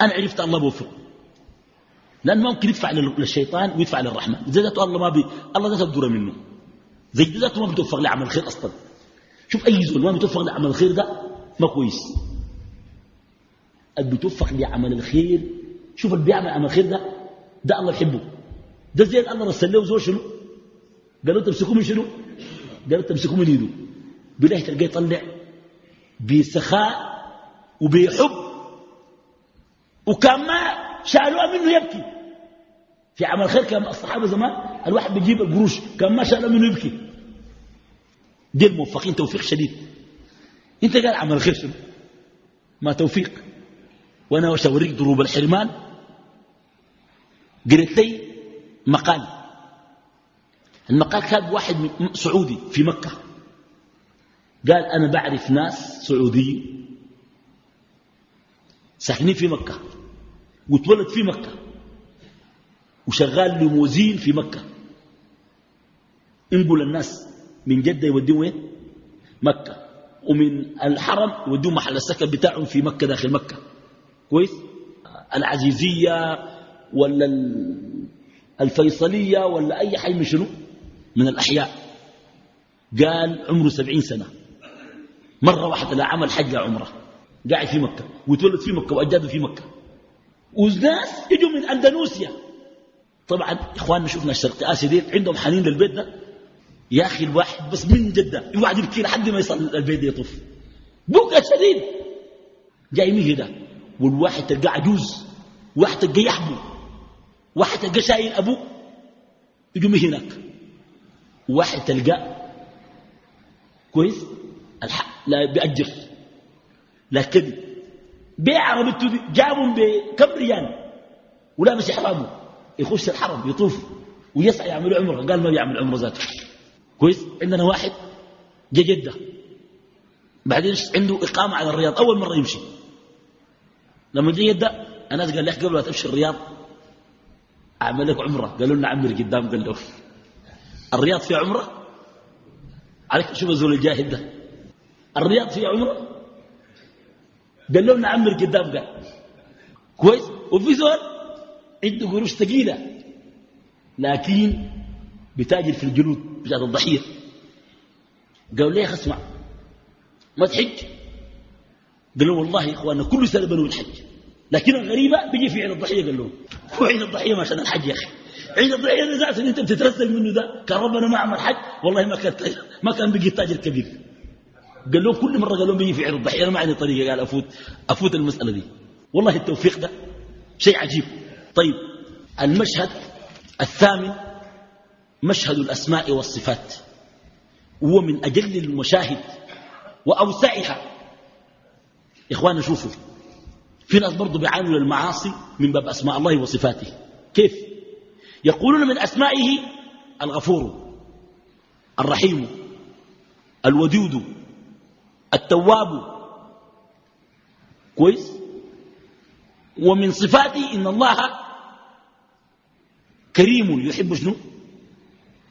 أنا عرفت الله بوفق لأن ممكن يدفع للشيطان ويدفع للرحمن زي ذاته الله ما بي الله ذاته بدور منه. زي ذاته ما بتوفق لعمل خير أصلا. شوف أي زول ما بيتوفق لعمل الخير ده ما كويس. اللي بيتوفق لعمل الخير شوف اللي بيعمل عمل الخير ده ده الله يحبه. ده زي الله رسل له زول شنو؟ قالوا تمسكوه من شنو؟ قالوا تمسكوه من يده. بالله تلقاه يطلع بسخاء وبحب وكان ما شالوه منه يبكي. في عمل خير كان الصحابة زمان الواحد بيجيب القروش كان ما شالوه منه يبكي. دي الموفقين توفيق شديد. انت قال عمل خير شنو؟ ما توفيق. وأنا وشاوريك ضروب الحرمان؟ قريت لي مقال. المقال كان واحد سعودي في مكة. قال أنا بعرف ناس سعوديين. ساكنين في مكة. وتولد في مكة. وشغال ليموزين في مكة. انقل الناس من جدة يوديهم وين؟ مكة. ومن الحرم يوديهم محل السكن بتاعهم في مكة داخل مكة. كويس؟ العزيزية ولا الفيصلية ولا أي حي من شنو؟ من الأحياء. قال عمره سبعين سنة. مرة واحدة لا عمل حج عمرة. قاعد في مكة. وتولد في مكة وأجاده في مكة. وناس يجوا من أندونيسيا طبعا إخواننا شفنا الشرق آسيا دي عندهم حنين للبيت ده. يا أخي الواحد بس من جدة يقعد يبكي لحد ما يصل البيت يطوف. بكى شديد. جاي ميه ده. والواحد تلقاه عجوز. واحد تلقاه يحبو. واحد تلقاه شايل أبوه يجوا ميه هناك. واحد تلقاه كويس. الحق لا بيأجر. لكن بيع عربيته جابهم بكم ريال ولابس إحرامه يخش الحرم يطوف. ويسعى يعمل عمره. قال ما بيعمل عمره ذاته. كويس؟ عندنا واحد جا جدة. بعدين عنده إقامة على الرياض. أول مرة يمشي. لما جا جدة الناس قال لك قبل ما تمشي الرياض. أعمل لك عمرة. قالوا لنا عمر قدام. قال له الرياض فيها عمرة؟ عليك شوف الزول الجاهل ده. الرياض فيها عمرة؟ قال لهم نعمر قدام قال. كويس؟ وفي زول عنده قروش ثقيلة. لكن بتاجر في الجلود بتاعت الضحية. قالوا ليه اسمع ما تحج؟ قال له والله يا اخوانا كل سنة بنو الحج. لكن الغريبة بيجي في عيد الضحية قال لهم هو عيد الضحية عشان الحج يا أخي. عيد الضحية ده أنت بتترسل منه ده كان ربنا ما عمل حج والله ما كان ما كان بيجي تاجر كبير. قال لهم كل مرة قال لهم بيجي في عيد الضحية أنا ما عندي طريقة قال أفوت أفوت المسألة دي. والله التوفيق ده شيء عجيب. طيب المشهد الثامن مشهد الأسماء والصفات. وهو من أجل المشاهد وأوسعها. إخوانا شوفوا في ناس برضو بيعانوا للمعاصي من باب أسماء الله وصفاته. كيف؟ يقولون من أسمائه الغفور الرحيم الودود التواب. كويس؟ ومن صفاته إن الله كريم. يحب شنو؟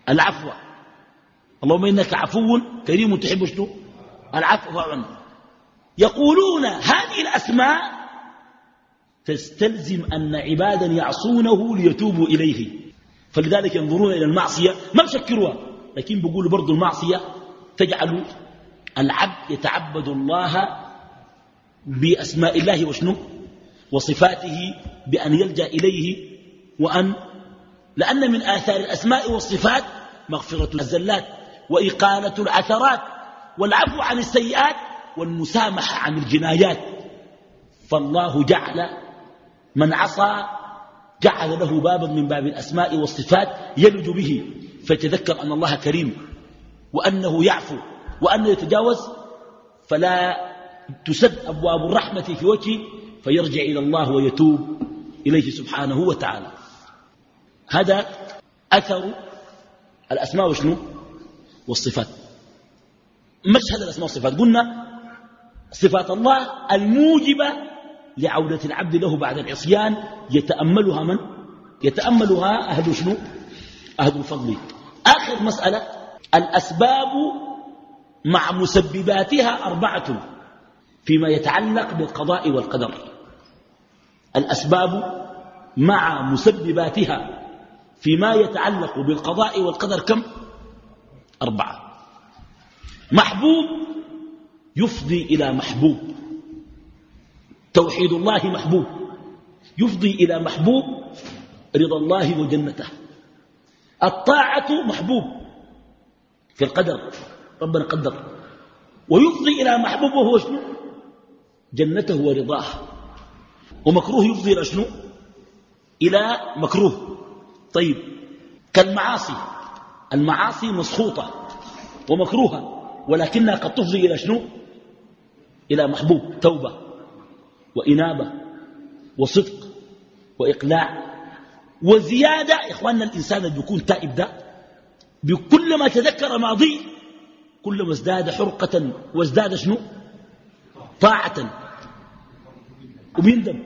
العفو. اللهم إنك عفو كريم. تحب شنو؟ العفو. عنه يقولون هذه الأسماء تستلزم أن عبادا يعصونه ليتوبوا إليه. فلذلك ينظرون إلى المعصية. ما بشكروها لكن بيقولوا برضو المعصية تجعل العبد يتعبد الله بأسماء الله وشنو؟ وصفاته بأن يلجأ إليه وأن لأن من آثار الأسماء والصفات مغفرة الزلات وإقالة العثرات والعفو عن السيئات والمسامحة عن الجنايات. فالله جعل من عصى جعل له بابا من باب الأسماء والصفات يلج به. فيتذكر أن الله كريم وأنه يعفو وأنه يتجاوز فلا تسد أبواب الرحمة في وجهه فيرجع إلى الله ويتوب إليه سبحانه وتعالى. هذا أثر الأسماء وشنو؟ والصفات. مشهد الأسماء والصفات. قلنا صفات الله الموجبة لعودة العبد له بعد العصيان. يتأملها من؟ يتأملها أهل شنو؟ أهل الفضل. آخر مسألة الأسباب مع مسبباتها أربعة فيما يتعلق بالقضاء والقدر. الأسباب مع مسبباتها فيما يتعلق بالقضاء والقدر كم؟ أربعة. محبوب يفضي إلى محبوب. توحيد الله محبوب. يفضي إلى محبوب رضا الله وجنته. الطاعة محبوب في القدر. ربنا قدر. ويفضي إلى محبوب وهو شنو؟ جنته ورضاه. ومكروه يفضي إلى شنو؟ إلى مكروه. طيب كالمعاصي. المعاصي مسخوطة ومكروهة ولكنها قد تفضي إلى شنو؟ إلى محبوب توبة وإنابة وصدق وإقلاع وزيادة. يا إخواننا الإنسان اللي بيكون تائب ده. بكل ما تذكر ماضيه كلما ازداد حرقة وازداد شنو؟ طاعة وبيندم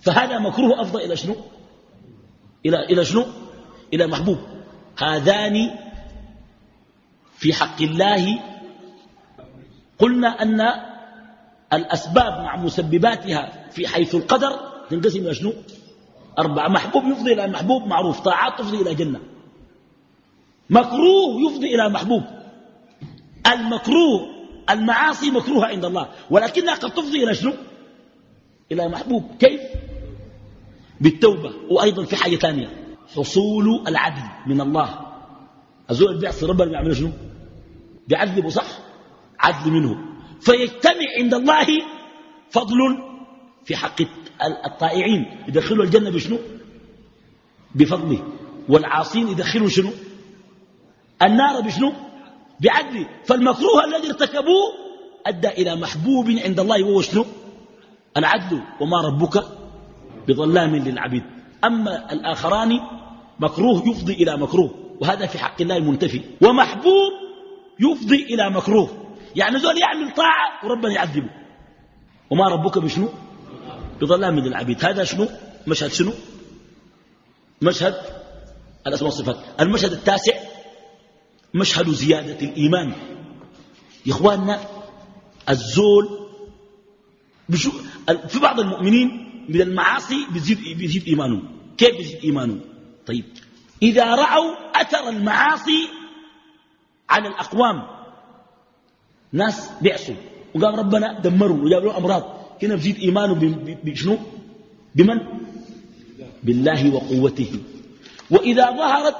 فهذا مكروه أفضل إلى شنو؟ إلى, إلى شنو؟ إلى محبوب. هذان في حق الله قلنا أن الأسباب مع مسبباتها في حيث القدر تنقسم إلى شنو؟ أربعة. محبوب يفضي إلى محبوب معروف. طاعات تفضي إلى جنة. مكروه يفضي إلى محبوب. المكروه المعاصي مكروهة عند الله. ولكنها قد تفضي إلى شنو؟ إلى محبوب. كيف؟ بالتوبة. وأيضا في حاجة ثانية. حصول العدل من الله. الزول بيعصي ربنا بيعمل شنو؟ بيعذبه صح؟ عدل منه. فيجتمع عند الله فضل في حق الطائعين. يدخلوا الجنة بشنو؟ بفضله. والعاصين يدخلوا شنو؟ النار بشنو؟ بعدل. فالمكروه الذي ارتكبوه أدى إلى محبوب عند الله وهو شنو؟ العدل. وما ربك بظلام للعبيد. أما الآخران مكروه يفضي إلى مكروه وهذا في حق الله المنتفي ومحبوب يفضي إلى مكروه. يعني زول يعمل طاعة وربنا يعذبه. وما ربك بشنو؟ بظلام للعبيد. هذا شنو؟ مشهد شنو؟ مشهد الأسماء والصفات. المشهد التاسع مشهد زيادة الإيمان. يا إخواننا الزول في بعض المؤمنين من المعاصي بيزيد, بيزيد إيمانهم كيف بيزيد إيمانهم طيب إذا رأوا أثر المعاصي على الأقوام ناس بيعصوا. وقال ربنا دمروا وجاب لهم أمراض. هنا بيزيد إيمانه بشنو؟ بمن؟ بالله وقوته. وإذا ظهرت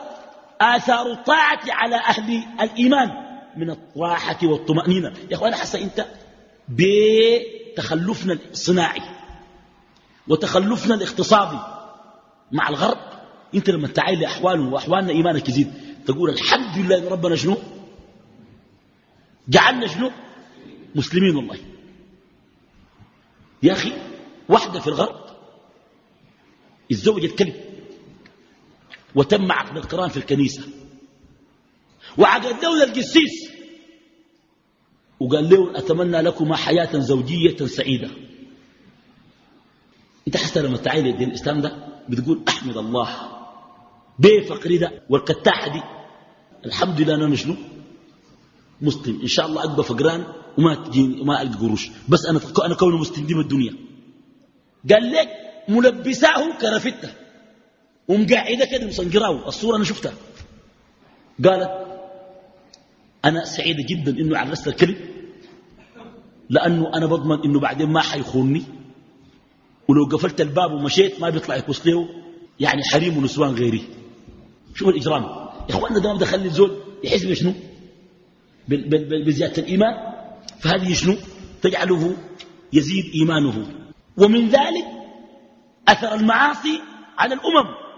آثار الطاعة على أهل الإيمان من الراحة والطمأنينة. يا أخوانا حسا أنت بتخلفنا الصناعي وتخلفنا الاقتصادي مع الغرب. أنت لما تعاين لأحوالهم وأحوالنا إيمانك يزيد. تقول الحمد لله إن ربنا شنو؟ جعلنا شنو؟ مسلمين والله. يا أخي واحدة في الغرب اتزوجت كلب وتم عقد القران في الكنيسة. وعقد له القسيس وقال له أتمنى لكما حياة زوجية سعيدة. انت حتى لما تعاين لدين الإسلام ده؟ بتقول أحمد الله. بيه فقري ده والكتاحة دي. الحمد لله أنا شنو؟ مسلم. إن شاء الله أقبى فقران وما تجيني وما ألقى قروش. بس أنا أنا كون مسلم دي من الدنيا. قال لك ملبساه كرفته ومقاعده كده مصنقراه الصورة أنا شفتها. قالت أنا سعيدة جدا إنه عرست الكلب لأنه أنا بضمن إنه بعدين ما حيخونني. ولو قفلت الباب ومشيت ما بيطلع يكوس يعني حريم ونسوان غيري. شوف الإجرام. يا أخوانا ده ما بخلي الزول يحس بشنو؟ بزيادة الإيمان. فهذه شنو؟ تجعله يزيد إيمانه. ومن ذلك أثر المعاصي على الأمم.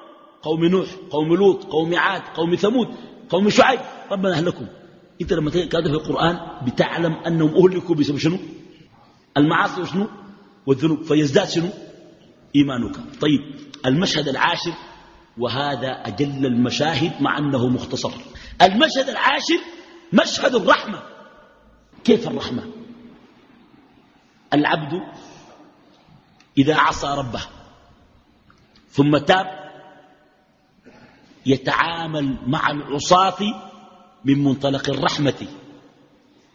قوم نوح قوم لوط قوم عاد قوم ثمود قوم شعيب. ربنا أهلكم انت لما تقرأ في القرآن بتعلم أنهم أهلكوا بسبب شنو؟ المعاصي وشنو؟ والذنوب. فيزداد شنو؟ إيمانك. طيب المشهد العاشر وهذا أجل المشاهد مع أنه مختصر. المشهد العاشر مشهد الرحمة. كيف الرحمة؟ العبد إذا عصى ربه ثم تاب يتعامل مع العصاة من منطلق الرحمة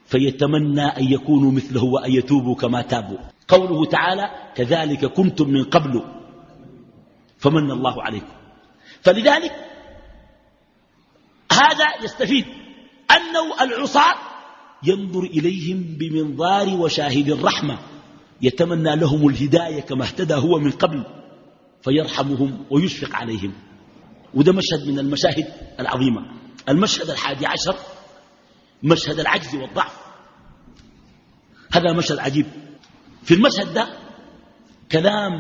فيتمنى أن يكونوا مثله وأن يتوبوا كما تابوا. قوله تعالى كذلك كنتم من قبل فمن الله عليكم. فلذلك هذا يستفيد أنه العصاة ينظر إليهم بمنظار وشاهد الرحمة يتمنى لهم الهداية كما اهتدى هو من قبل فيرحمهم ويشفق عليهم. وده مشهد من المشاهد العظيمة. المشهد الحادي عشر مشهد العجز والضعف. هذا مشهد عجيب. في المشهد ده كلام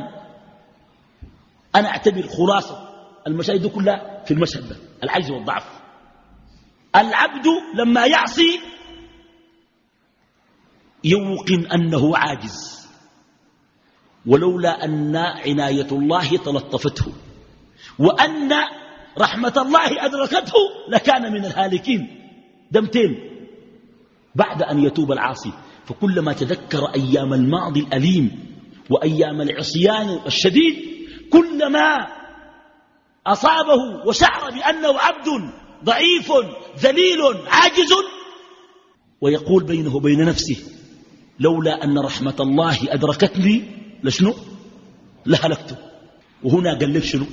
أنا أعتبر خلاصة المشاهد كلها في المشهد ده العجز والضعف. العبد لما يعصي يوقن أنه عاجز. ولولا أن عناية الله تلطفته وأن رحمة الله أدركته لكان من الهالكين. دمتين. بعد أن يتوب العاصي فكلما تذكر أيام الماضي الأليم وأيام العصيان الشديد كلما أصابه وشعر بأنه عبد ضعيف ذليل عاجز ويقول بينه وبين نفسه لولا أن رحمة الله أدركتني لشنو؟ لهلكت. وهنا قال لك شنو؟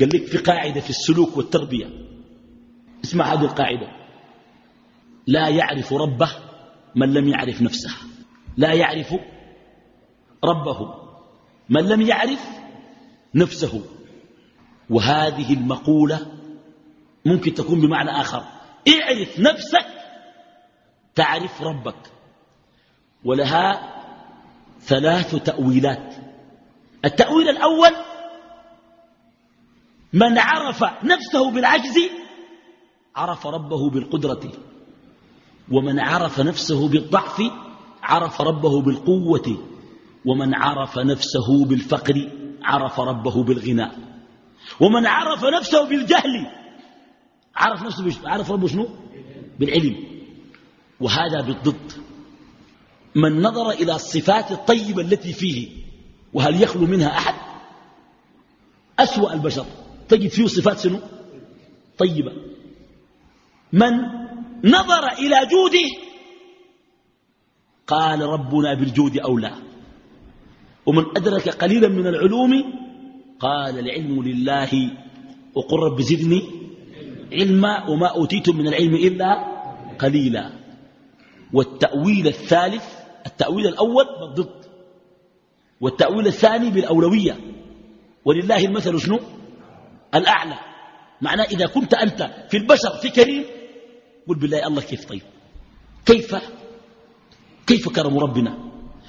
قال لك في قاعدة في السلوك والتربية. اسمع هذه القاعدة. لا يعرف ربه من لم يعرف نفسه. لا يعرف ربه من لم يعرف نفسه. وهذه المقولة ممكن تكون بمعنى آخر. اعرف نفسك تعرف ربك. ولها ثلاث تأويلات. التأويل الأول من عرف نفسه بالعجز عرف ربه بالقدرة ومن عرف نفسه بالضعف عرف ربه بالقوة ومن عرف نفسه بالفقر عرف ربه بالغناء ومن عرف نفسه بالجهل عرف نفسه عرف ربه شنو؟ بالعلم وهذا بالضد من نظر إلى الصفات الطيبة التي فيه وهل يخلو منها أحد؟ أسوأ البشر. تجد فيه صفات شنو؟ طيبة. من نظر إلى جوده قال ربنا بالجود أولى ومن أدرك قليلا من العلوم قال العلم لله. وقل رب زدني علما وما أوتيتم من العلم إلا قليلا. والتأويل الثالث التأويل الأول بالضد والتأويل الثاني بالأولوية. ولله المثل شنو؟ الأعلى. معناه إذا كنت أنت في البشر في كريم قل بالله الله كيف طيب؟ كيف؟ كيف كرم ربنا؟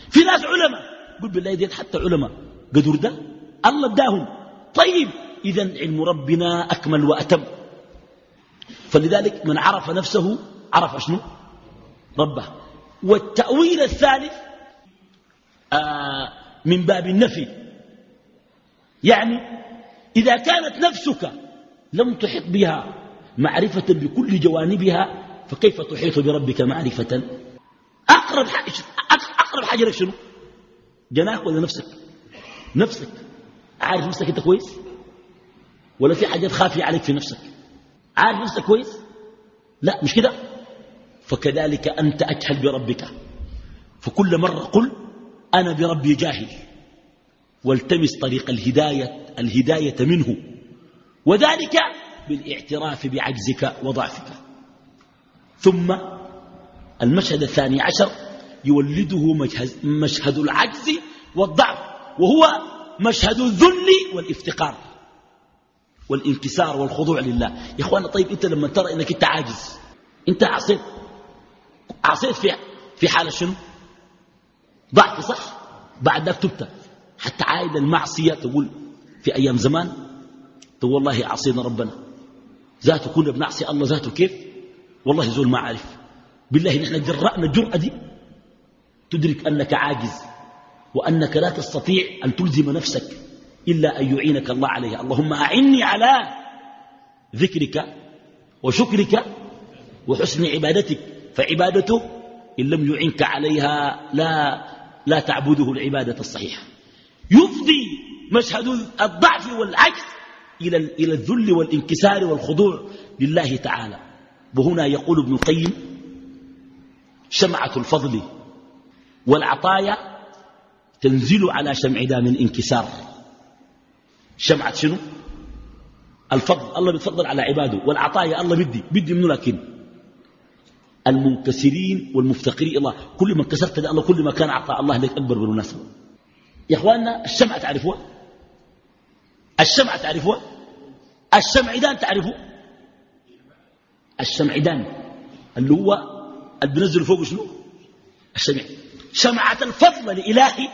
في ناس علماء قل بالله دي حتى علماء قدر ده الله اداهم. طيب إذا علم ربنا أكمل وأتم. فلذلك من عرف نفسه عرف شنو؟ ربه. والتأويل الثالث آه من باب النفي. يعني إذا كانت نفسك لم تحط بها معرفة بكل جوانبها فكيف تحيط بربك معرفة؟ أقرب حاجة, أقرب حاجة لك شنو؟ جناك ولا نفسك؟ نفسك. عارف نفسك أنت كويس؟ ولا في حاجات خافية عليك في نفسك؟ عارف نفسك كويس؟ لا مش كده؟ فكذلك أنت أجهل بربك. فكل مرة قل أنا بربي جاهل. والتمس طريق الهداية الهداية منه. وذلك بالاعتراف بعجزك وضعفك. ثم المشهد الثاني عشر يولده مشهد العجز والضعف وهو مشهد الذل والافتقار والانكسار والخضوع لله. يا اخوانا طيب أنت لما ترى إنك أنت عاجز أنت عصيت عصيت في في حالة شنو؟ ضعف صح؟ بعد ذاك تبت حتى عايد المعصية تقول في أيام زمان؟ تقول والله عصينا ربنا. ذاته كنا بنعصي الله ذاته كيف؟ والله زول ما عارف بالله نحن جرأنا الجرأة دي. تدرك أنك عاجز وأنك لا تستطيع أن تلزم نفسك إلا أن يعينك الله عليها. اللهم أعني على ذكرك وشكرك وحسن عبادتك. فعبادته إن لم يعنك عليها لا, لا تعبده العبادة الصحيحة. يفضي مشهد الضعف والعجز إلى, إلى الذل والانكسار والخضوع لله تعالى. وهنا يقول ابن القيم شمعة الفضل والعطايا تنزل على شمع دام انكسار. شمعة شنو؟ الفضل الله بيتفضل على عباده. والعطايا الله بدي بدي منه لكن؟ المنكسرين والمفتقرين. الله كل ما كسرت الله كل ما كان عطاء الله لك أكبر بالمناسبة. يا إخواننا الشمعة تعرفوها؟ الشمعة تعرفوها الشمعدان تعرفوه الشمعدان اللي هو اللي بنزل فوق شنو؟ الشمع شمعة الفضل لإلهي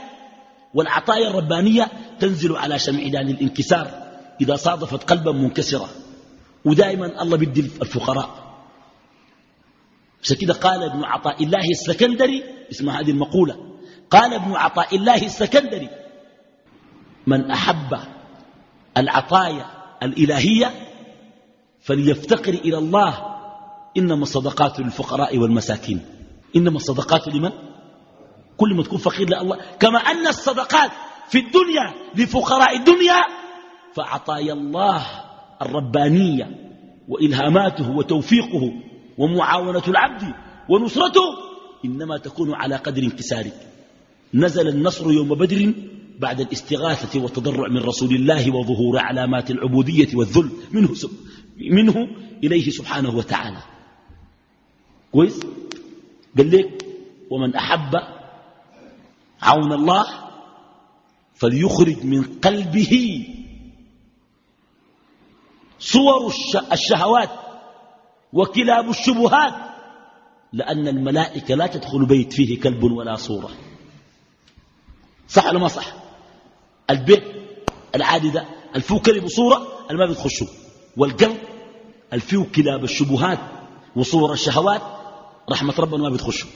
والعطايا الربانية تنزل على شمعدان الانكسار إذا صادفت قلبا منكسرا. ودائما الله بدي الفقراء. عشان كده قال ابن عطاء الله السكندري اسم هذه المقولة قال ابن عطاء الله السكندري من أحب العطايا الإلهية فليفتقر إلى الله. إنما الصدقات للفقراء والمساكين. إنما الصدقات لمن؟ كل ما تكون فقير لله. كما أن الصدقات في الدنيا لفقراء الدنيا فعطايا الله الربانية وإلهاماته وتوفيقه ومعاونة العبد ونصرته. إنما تكون على قدر انكسارك. نزل النصر يوم بدر بعد الاستغاثة والتضرع من رسول الله وظهور علامات العبودية والذل منه, منه إليه سبحانه وتعالى. كويس؟ قال لك ومن أحب عون الله فليخرج من قلبه صور الشهوات وكلاب الشبهات لأن الملائكة لا تدخل بيت فيه كلب ولا صورة. صح ولا ما صح؟ البيت العادي ده الفيه كلب وصورة ما بتخشوا. والقلب الفيه كلاب الشبهات وصور الشهوات رحمة ربنا ما بتخشوا.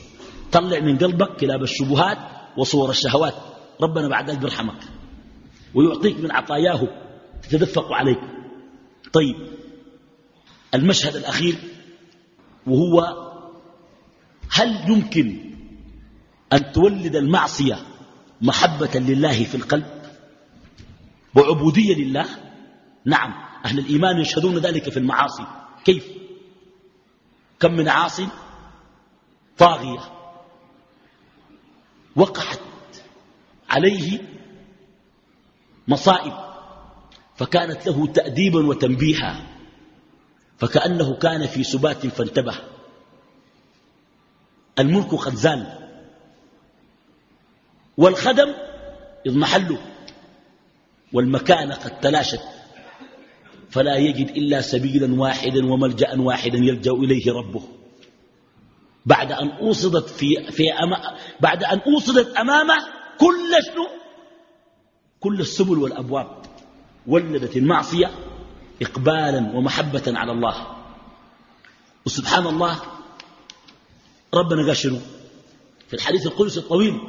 طلع من قلبك كلاب الشبهات وصور الشهوات ربنا بعد ذلك بيرحمك. ويعطيك من عطاياه تتدفق عليك. طيب المشهد الأخير وهو هل يمكن أن تولد المعصية محبة لله في القلب؟ وعبودية لله؟ نعم. أهل الإيمان يشهدون ذلك في المعاصي. كيف؟ كم من عاص طاغية وقعت عليه مصائب فكانت له تأديبا وتنبيها فكأنه كان في سبات فانتبه. الملك قد زال والخدم اضمحله والمكان قد تلاشت. فلا يجد إلا سبيلا واحدا وملجأ واحدا يلجأ إليه ربه. بعد أن أوصدت, في في أما بعد أن أوصدت أمامه كل شنو؟ كل السبل والأبواب. ولدت المعصية إقبالا ومحبة على الله. وسبحان الله ربنا قال شنو؟ في الحديث القدسي الطويل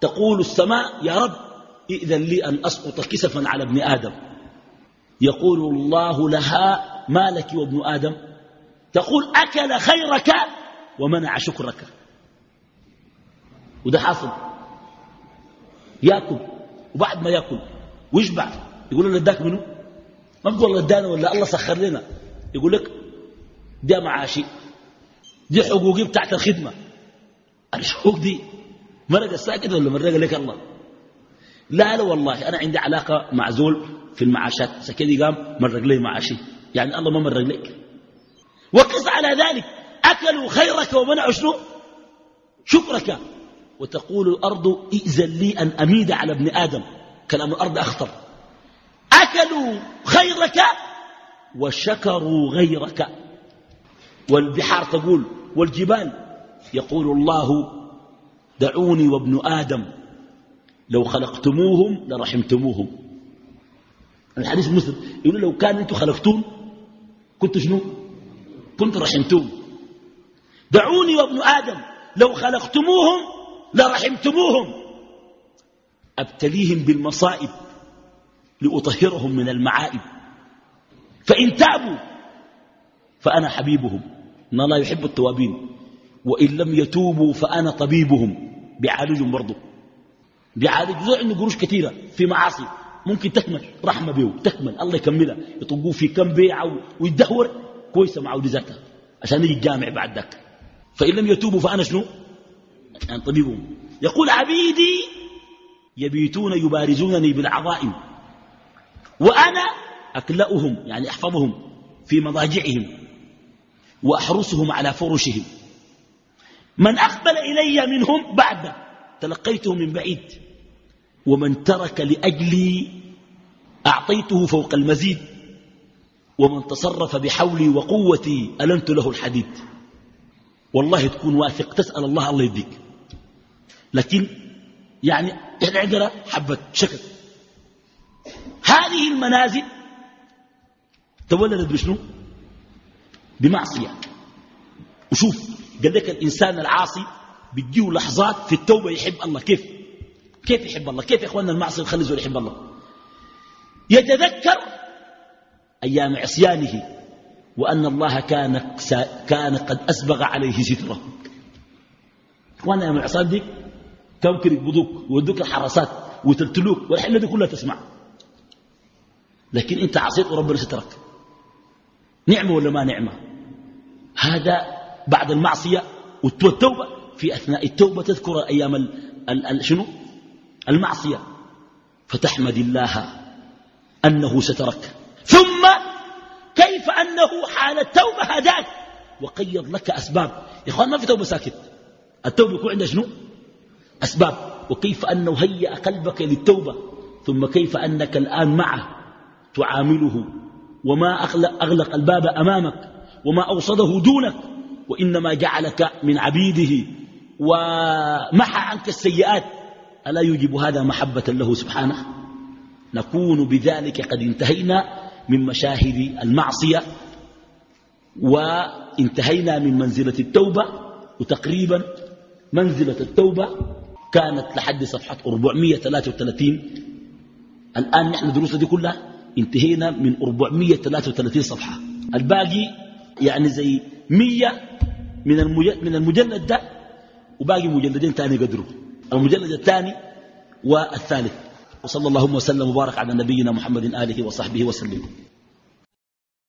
تقول السماء يا رب ائذن لي أن أسقط كسفا على ابن آدم. يقول الله لها ما لك وابن آدم؟ تقول أكل خيرك ومنع شكرك. وده حاصل. يأكل. وبعد ما يأكل ويشبع يقول له اداك منه؟ ما بقول ادانا ولا الله سخر لنا. يقول لك ده معاشي. دي حقوقي بتاعت الخدمة. الحقوق دي؟ مرق الساكت ولا مرق لك الله؟ لا لا والله أنا عندي علاقة مع زول في المعاشات. سكدي قام مرق لي معاشي. يعني الله ما مرق لك. وقس على ذلك. أكلوا خيرك ومنعوا شنو؟ شكرك. وتقول الأرض ائذن لي أن أميد على ابن آدم. كلام الأرض أخطر. أكلوا خيرك وشكروا غيرك. والبحار تقول والجبال يقول الله دعوني وابن آدم. لو خلقتموهم لرحمتموهم. الحديث المسلم يقول لو كان أنتم خلقتون كنت شنو؟ كنت رحمتوهم دعوني وابن آدم لو خلقتموهم لرحمتموهم. أبتليهم بالمصائب لأطهرهم من المعائب. فإن تابوا فأنا حبيبهم. إن الله يحب التوابين. وإن لم يتوبوا فأنا طبيبهم. بيعالجهم برضه بيعالج زي عنده قروش كثيرة في معاصي. ممكن تكمل. رحمة به تكمل. الله يكملها. يطقوه في كم بيعة ويدهور. كويسة مع ولد ذاتها. عشان يجي الجامع بعد ذاك. فإن لم يتوبوا فأنا شنو؟ يعني طبيبهم. يقول عبيدي يبيتون يبارزونني بالعظائم. وأنا أكلأهم يعني أحفظهم في مضاجعهم. وأحرسهم على فرشهم. من أقبل إلي منهم بعد. تلقيته من بعيد. ومن ترك لأجلي أعطيته فوق المزيد ومن تصرف بحولي وقوتي ألنت له الحديد. والله تكون واثق تسأل الله الله يديك. لكن يعني إحنا عندنا حبة شكل. هذه المنازل تولدت بشنو؟ بمعصية. وشوف قال لك الإنسان العاصي بيجيه لحظات في التوبة يحب الله. كيف؟ كيف يحب الله؟ كيف يا إخواننا المعصية تخلي زول يحب الله؟ يتذكر أيام عصيانه وأن الله كان, كان قد أسبغ عليه ستره. وأنا يا معصان ديك كم كريك بدوك وودوك الحراسات وتلتلوك والحلة دي كلها تسمع. لكن أنت عصيت وربنا سترك. نعمة ولا ما نعمة؟ هذا بعد المعصية والتوبة في أثناء التوبة تذكر أيام ال ال ال شنو؟ المعصية. فتحمد الله أنه سترك. ثم كيف أنه حال التوبة هداك وقيض لك أسباب. يا إخوان ما في توبة ساكت. التوبة يكون عندها شنو؟ أسباب. وكيف أنه هيأ قلبك للتوبة؟ ثم كيف أنك الآن معه؟ تعامله. وما أغلق, أغلق الباب أمامك. وما أوصده دونك. وإنما جعلك من عبيده. ومحى عنك السيئات. ألا يجب هذا محبة له سبحانه؟ نكون بذلك قد انتهينا من مشاهد المعصية وانتهينا من منزلة التوبة وتقريبا منزلة التوبة كانت لحد صفحة 433 الآن نحن دروسنا دي كلها انتهينا من 433 صفحة. الباقي يعني زي 100 من من المجلد ده وباقي مجلدين تاني قدره المجلد الثاني والثالث. وصلى اللهم وسلم وبارك على نبينا محمد آله وصحبه وسلم.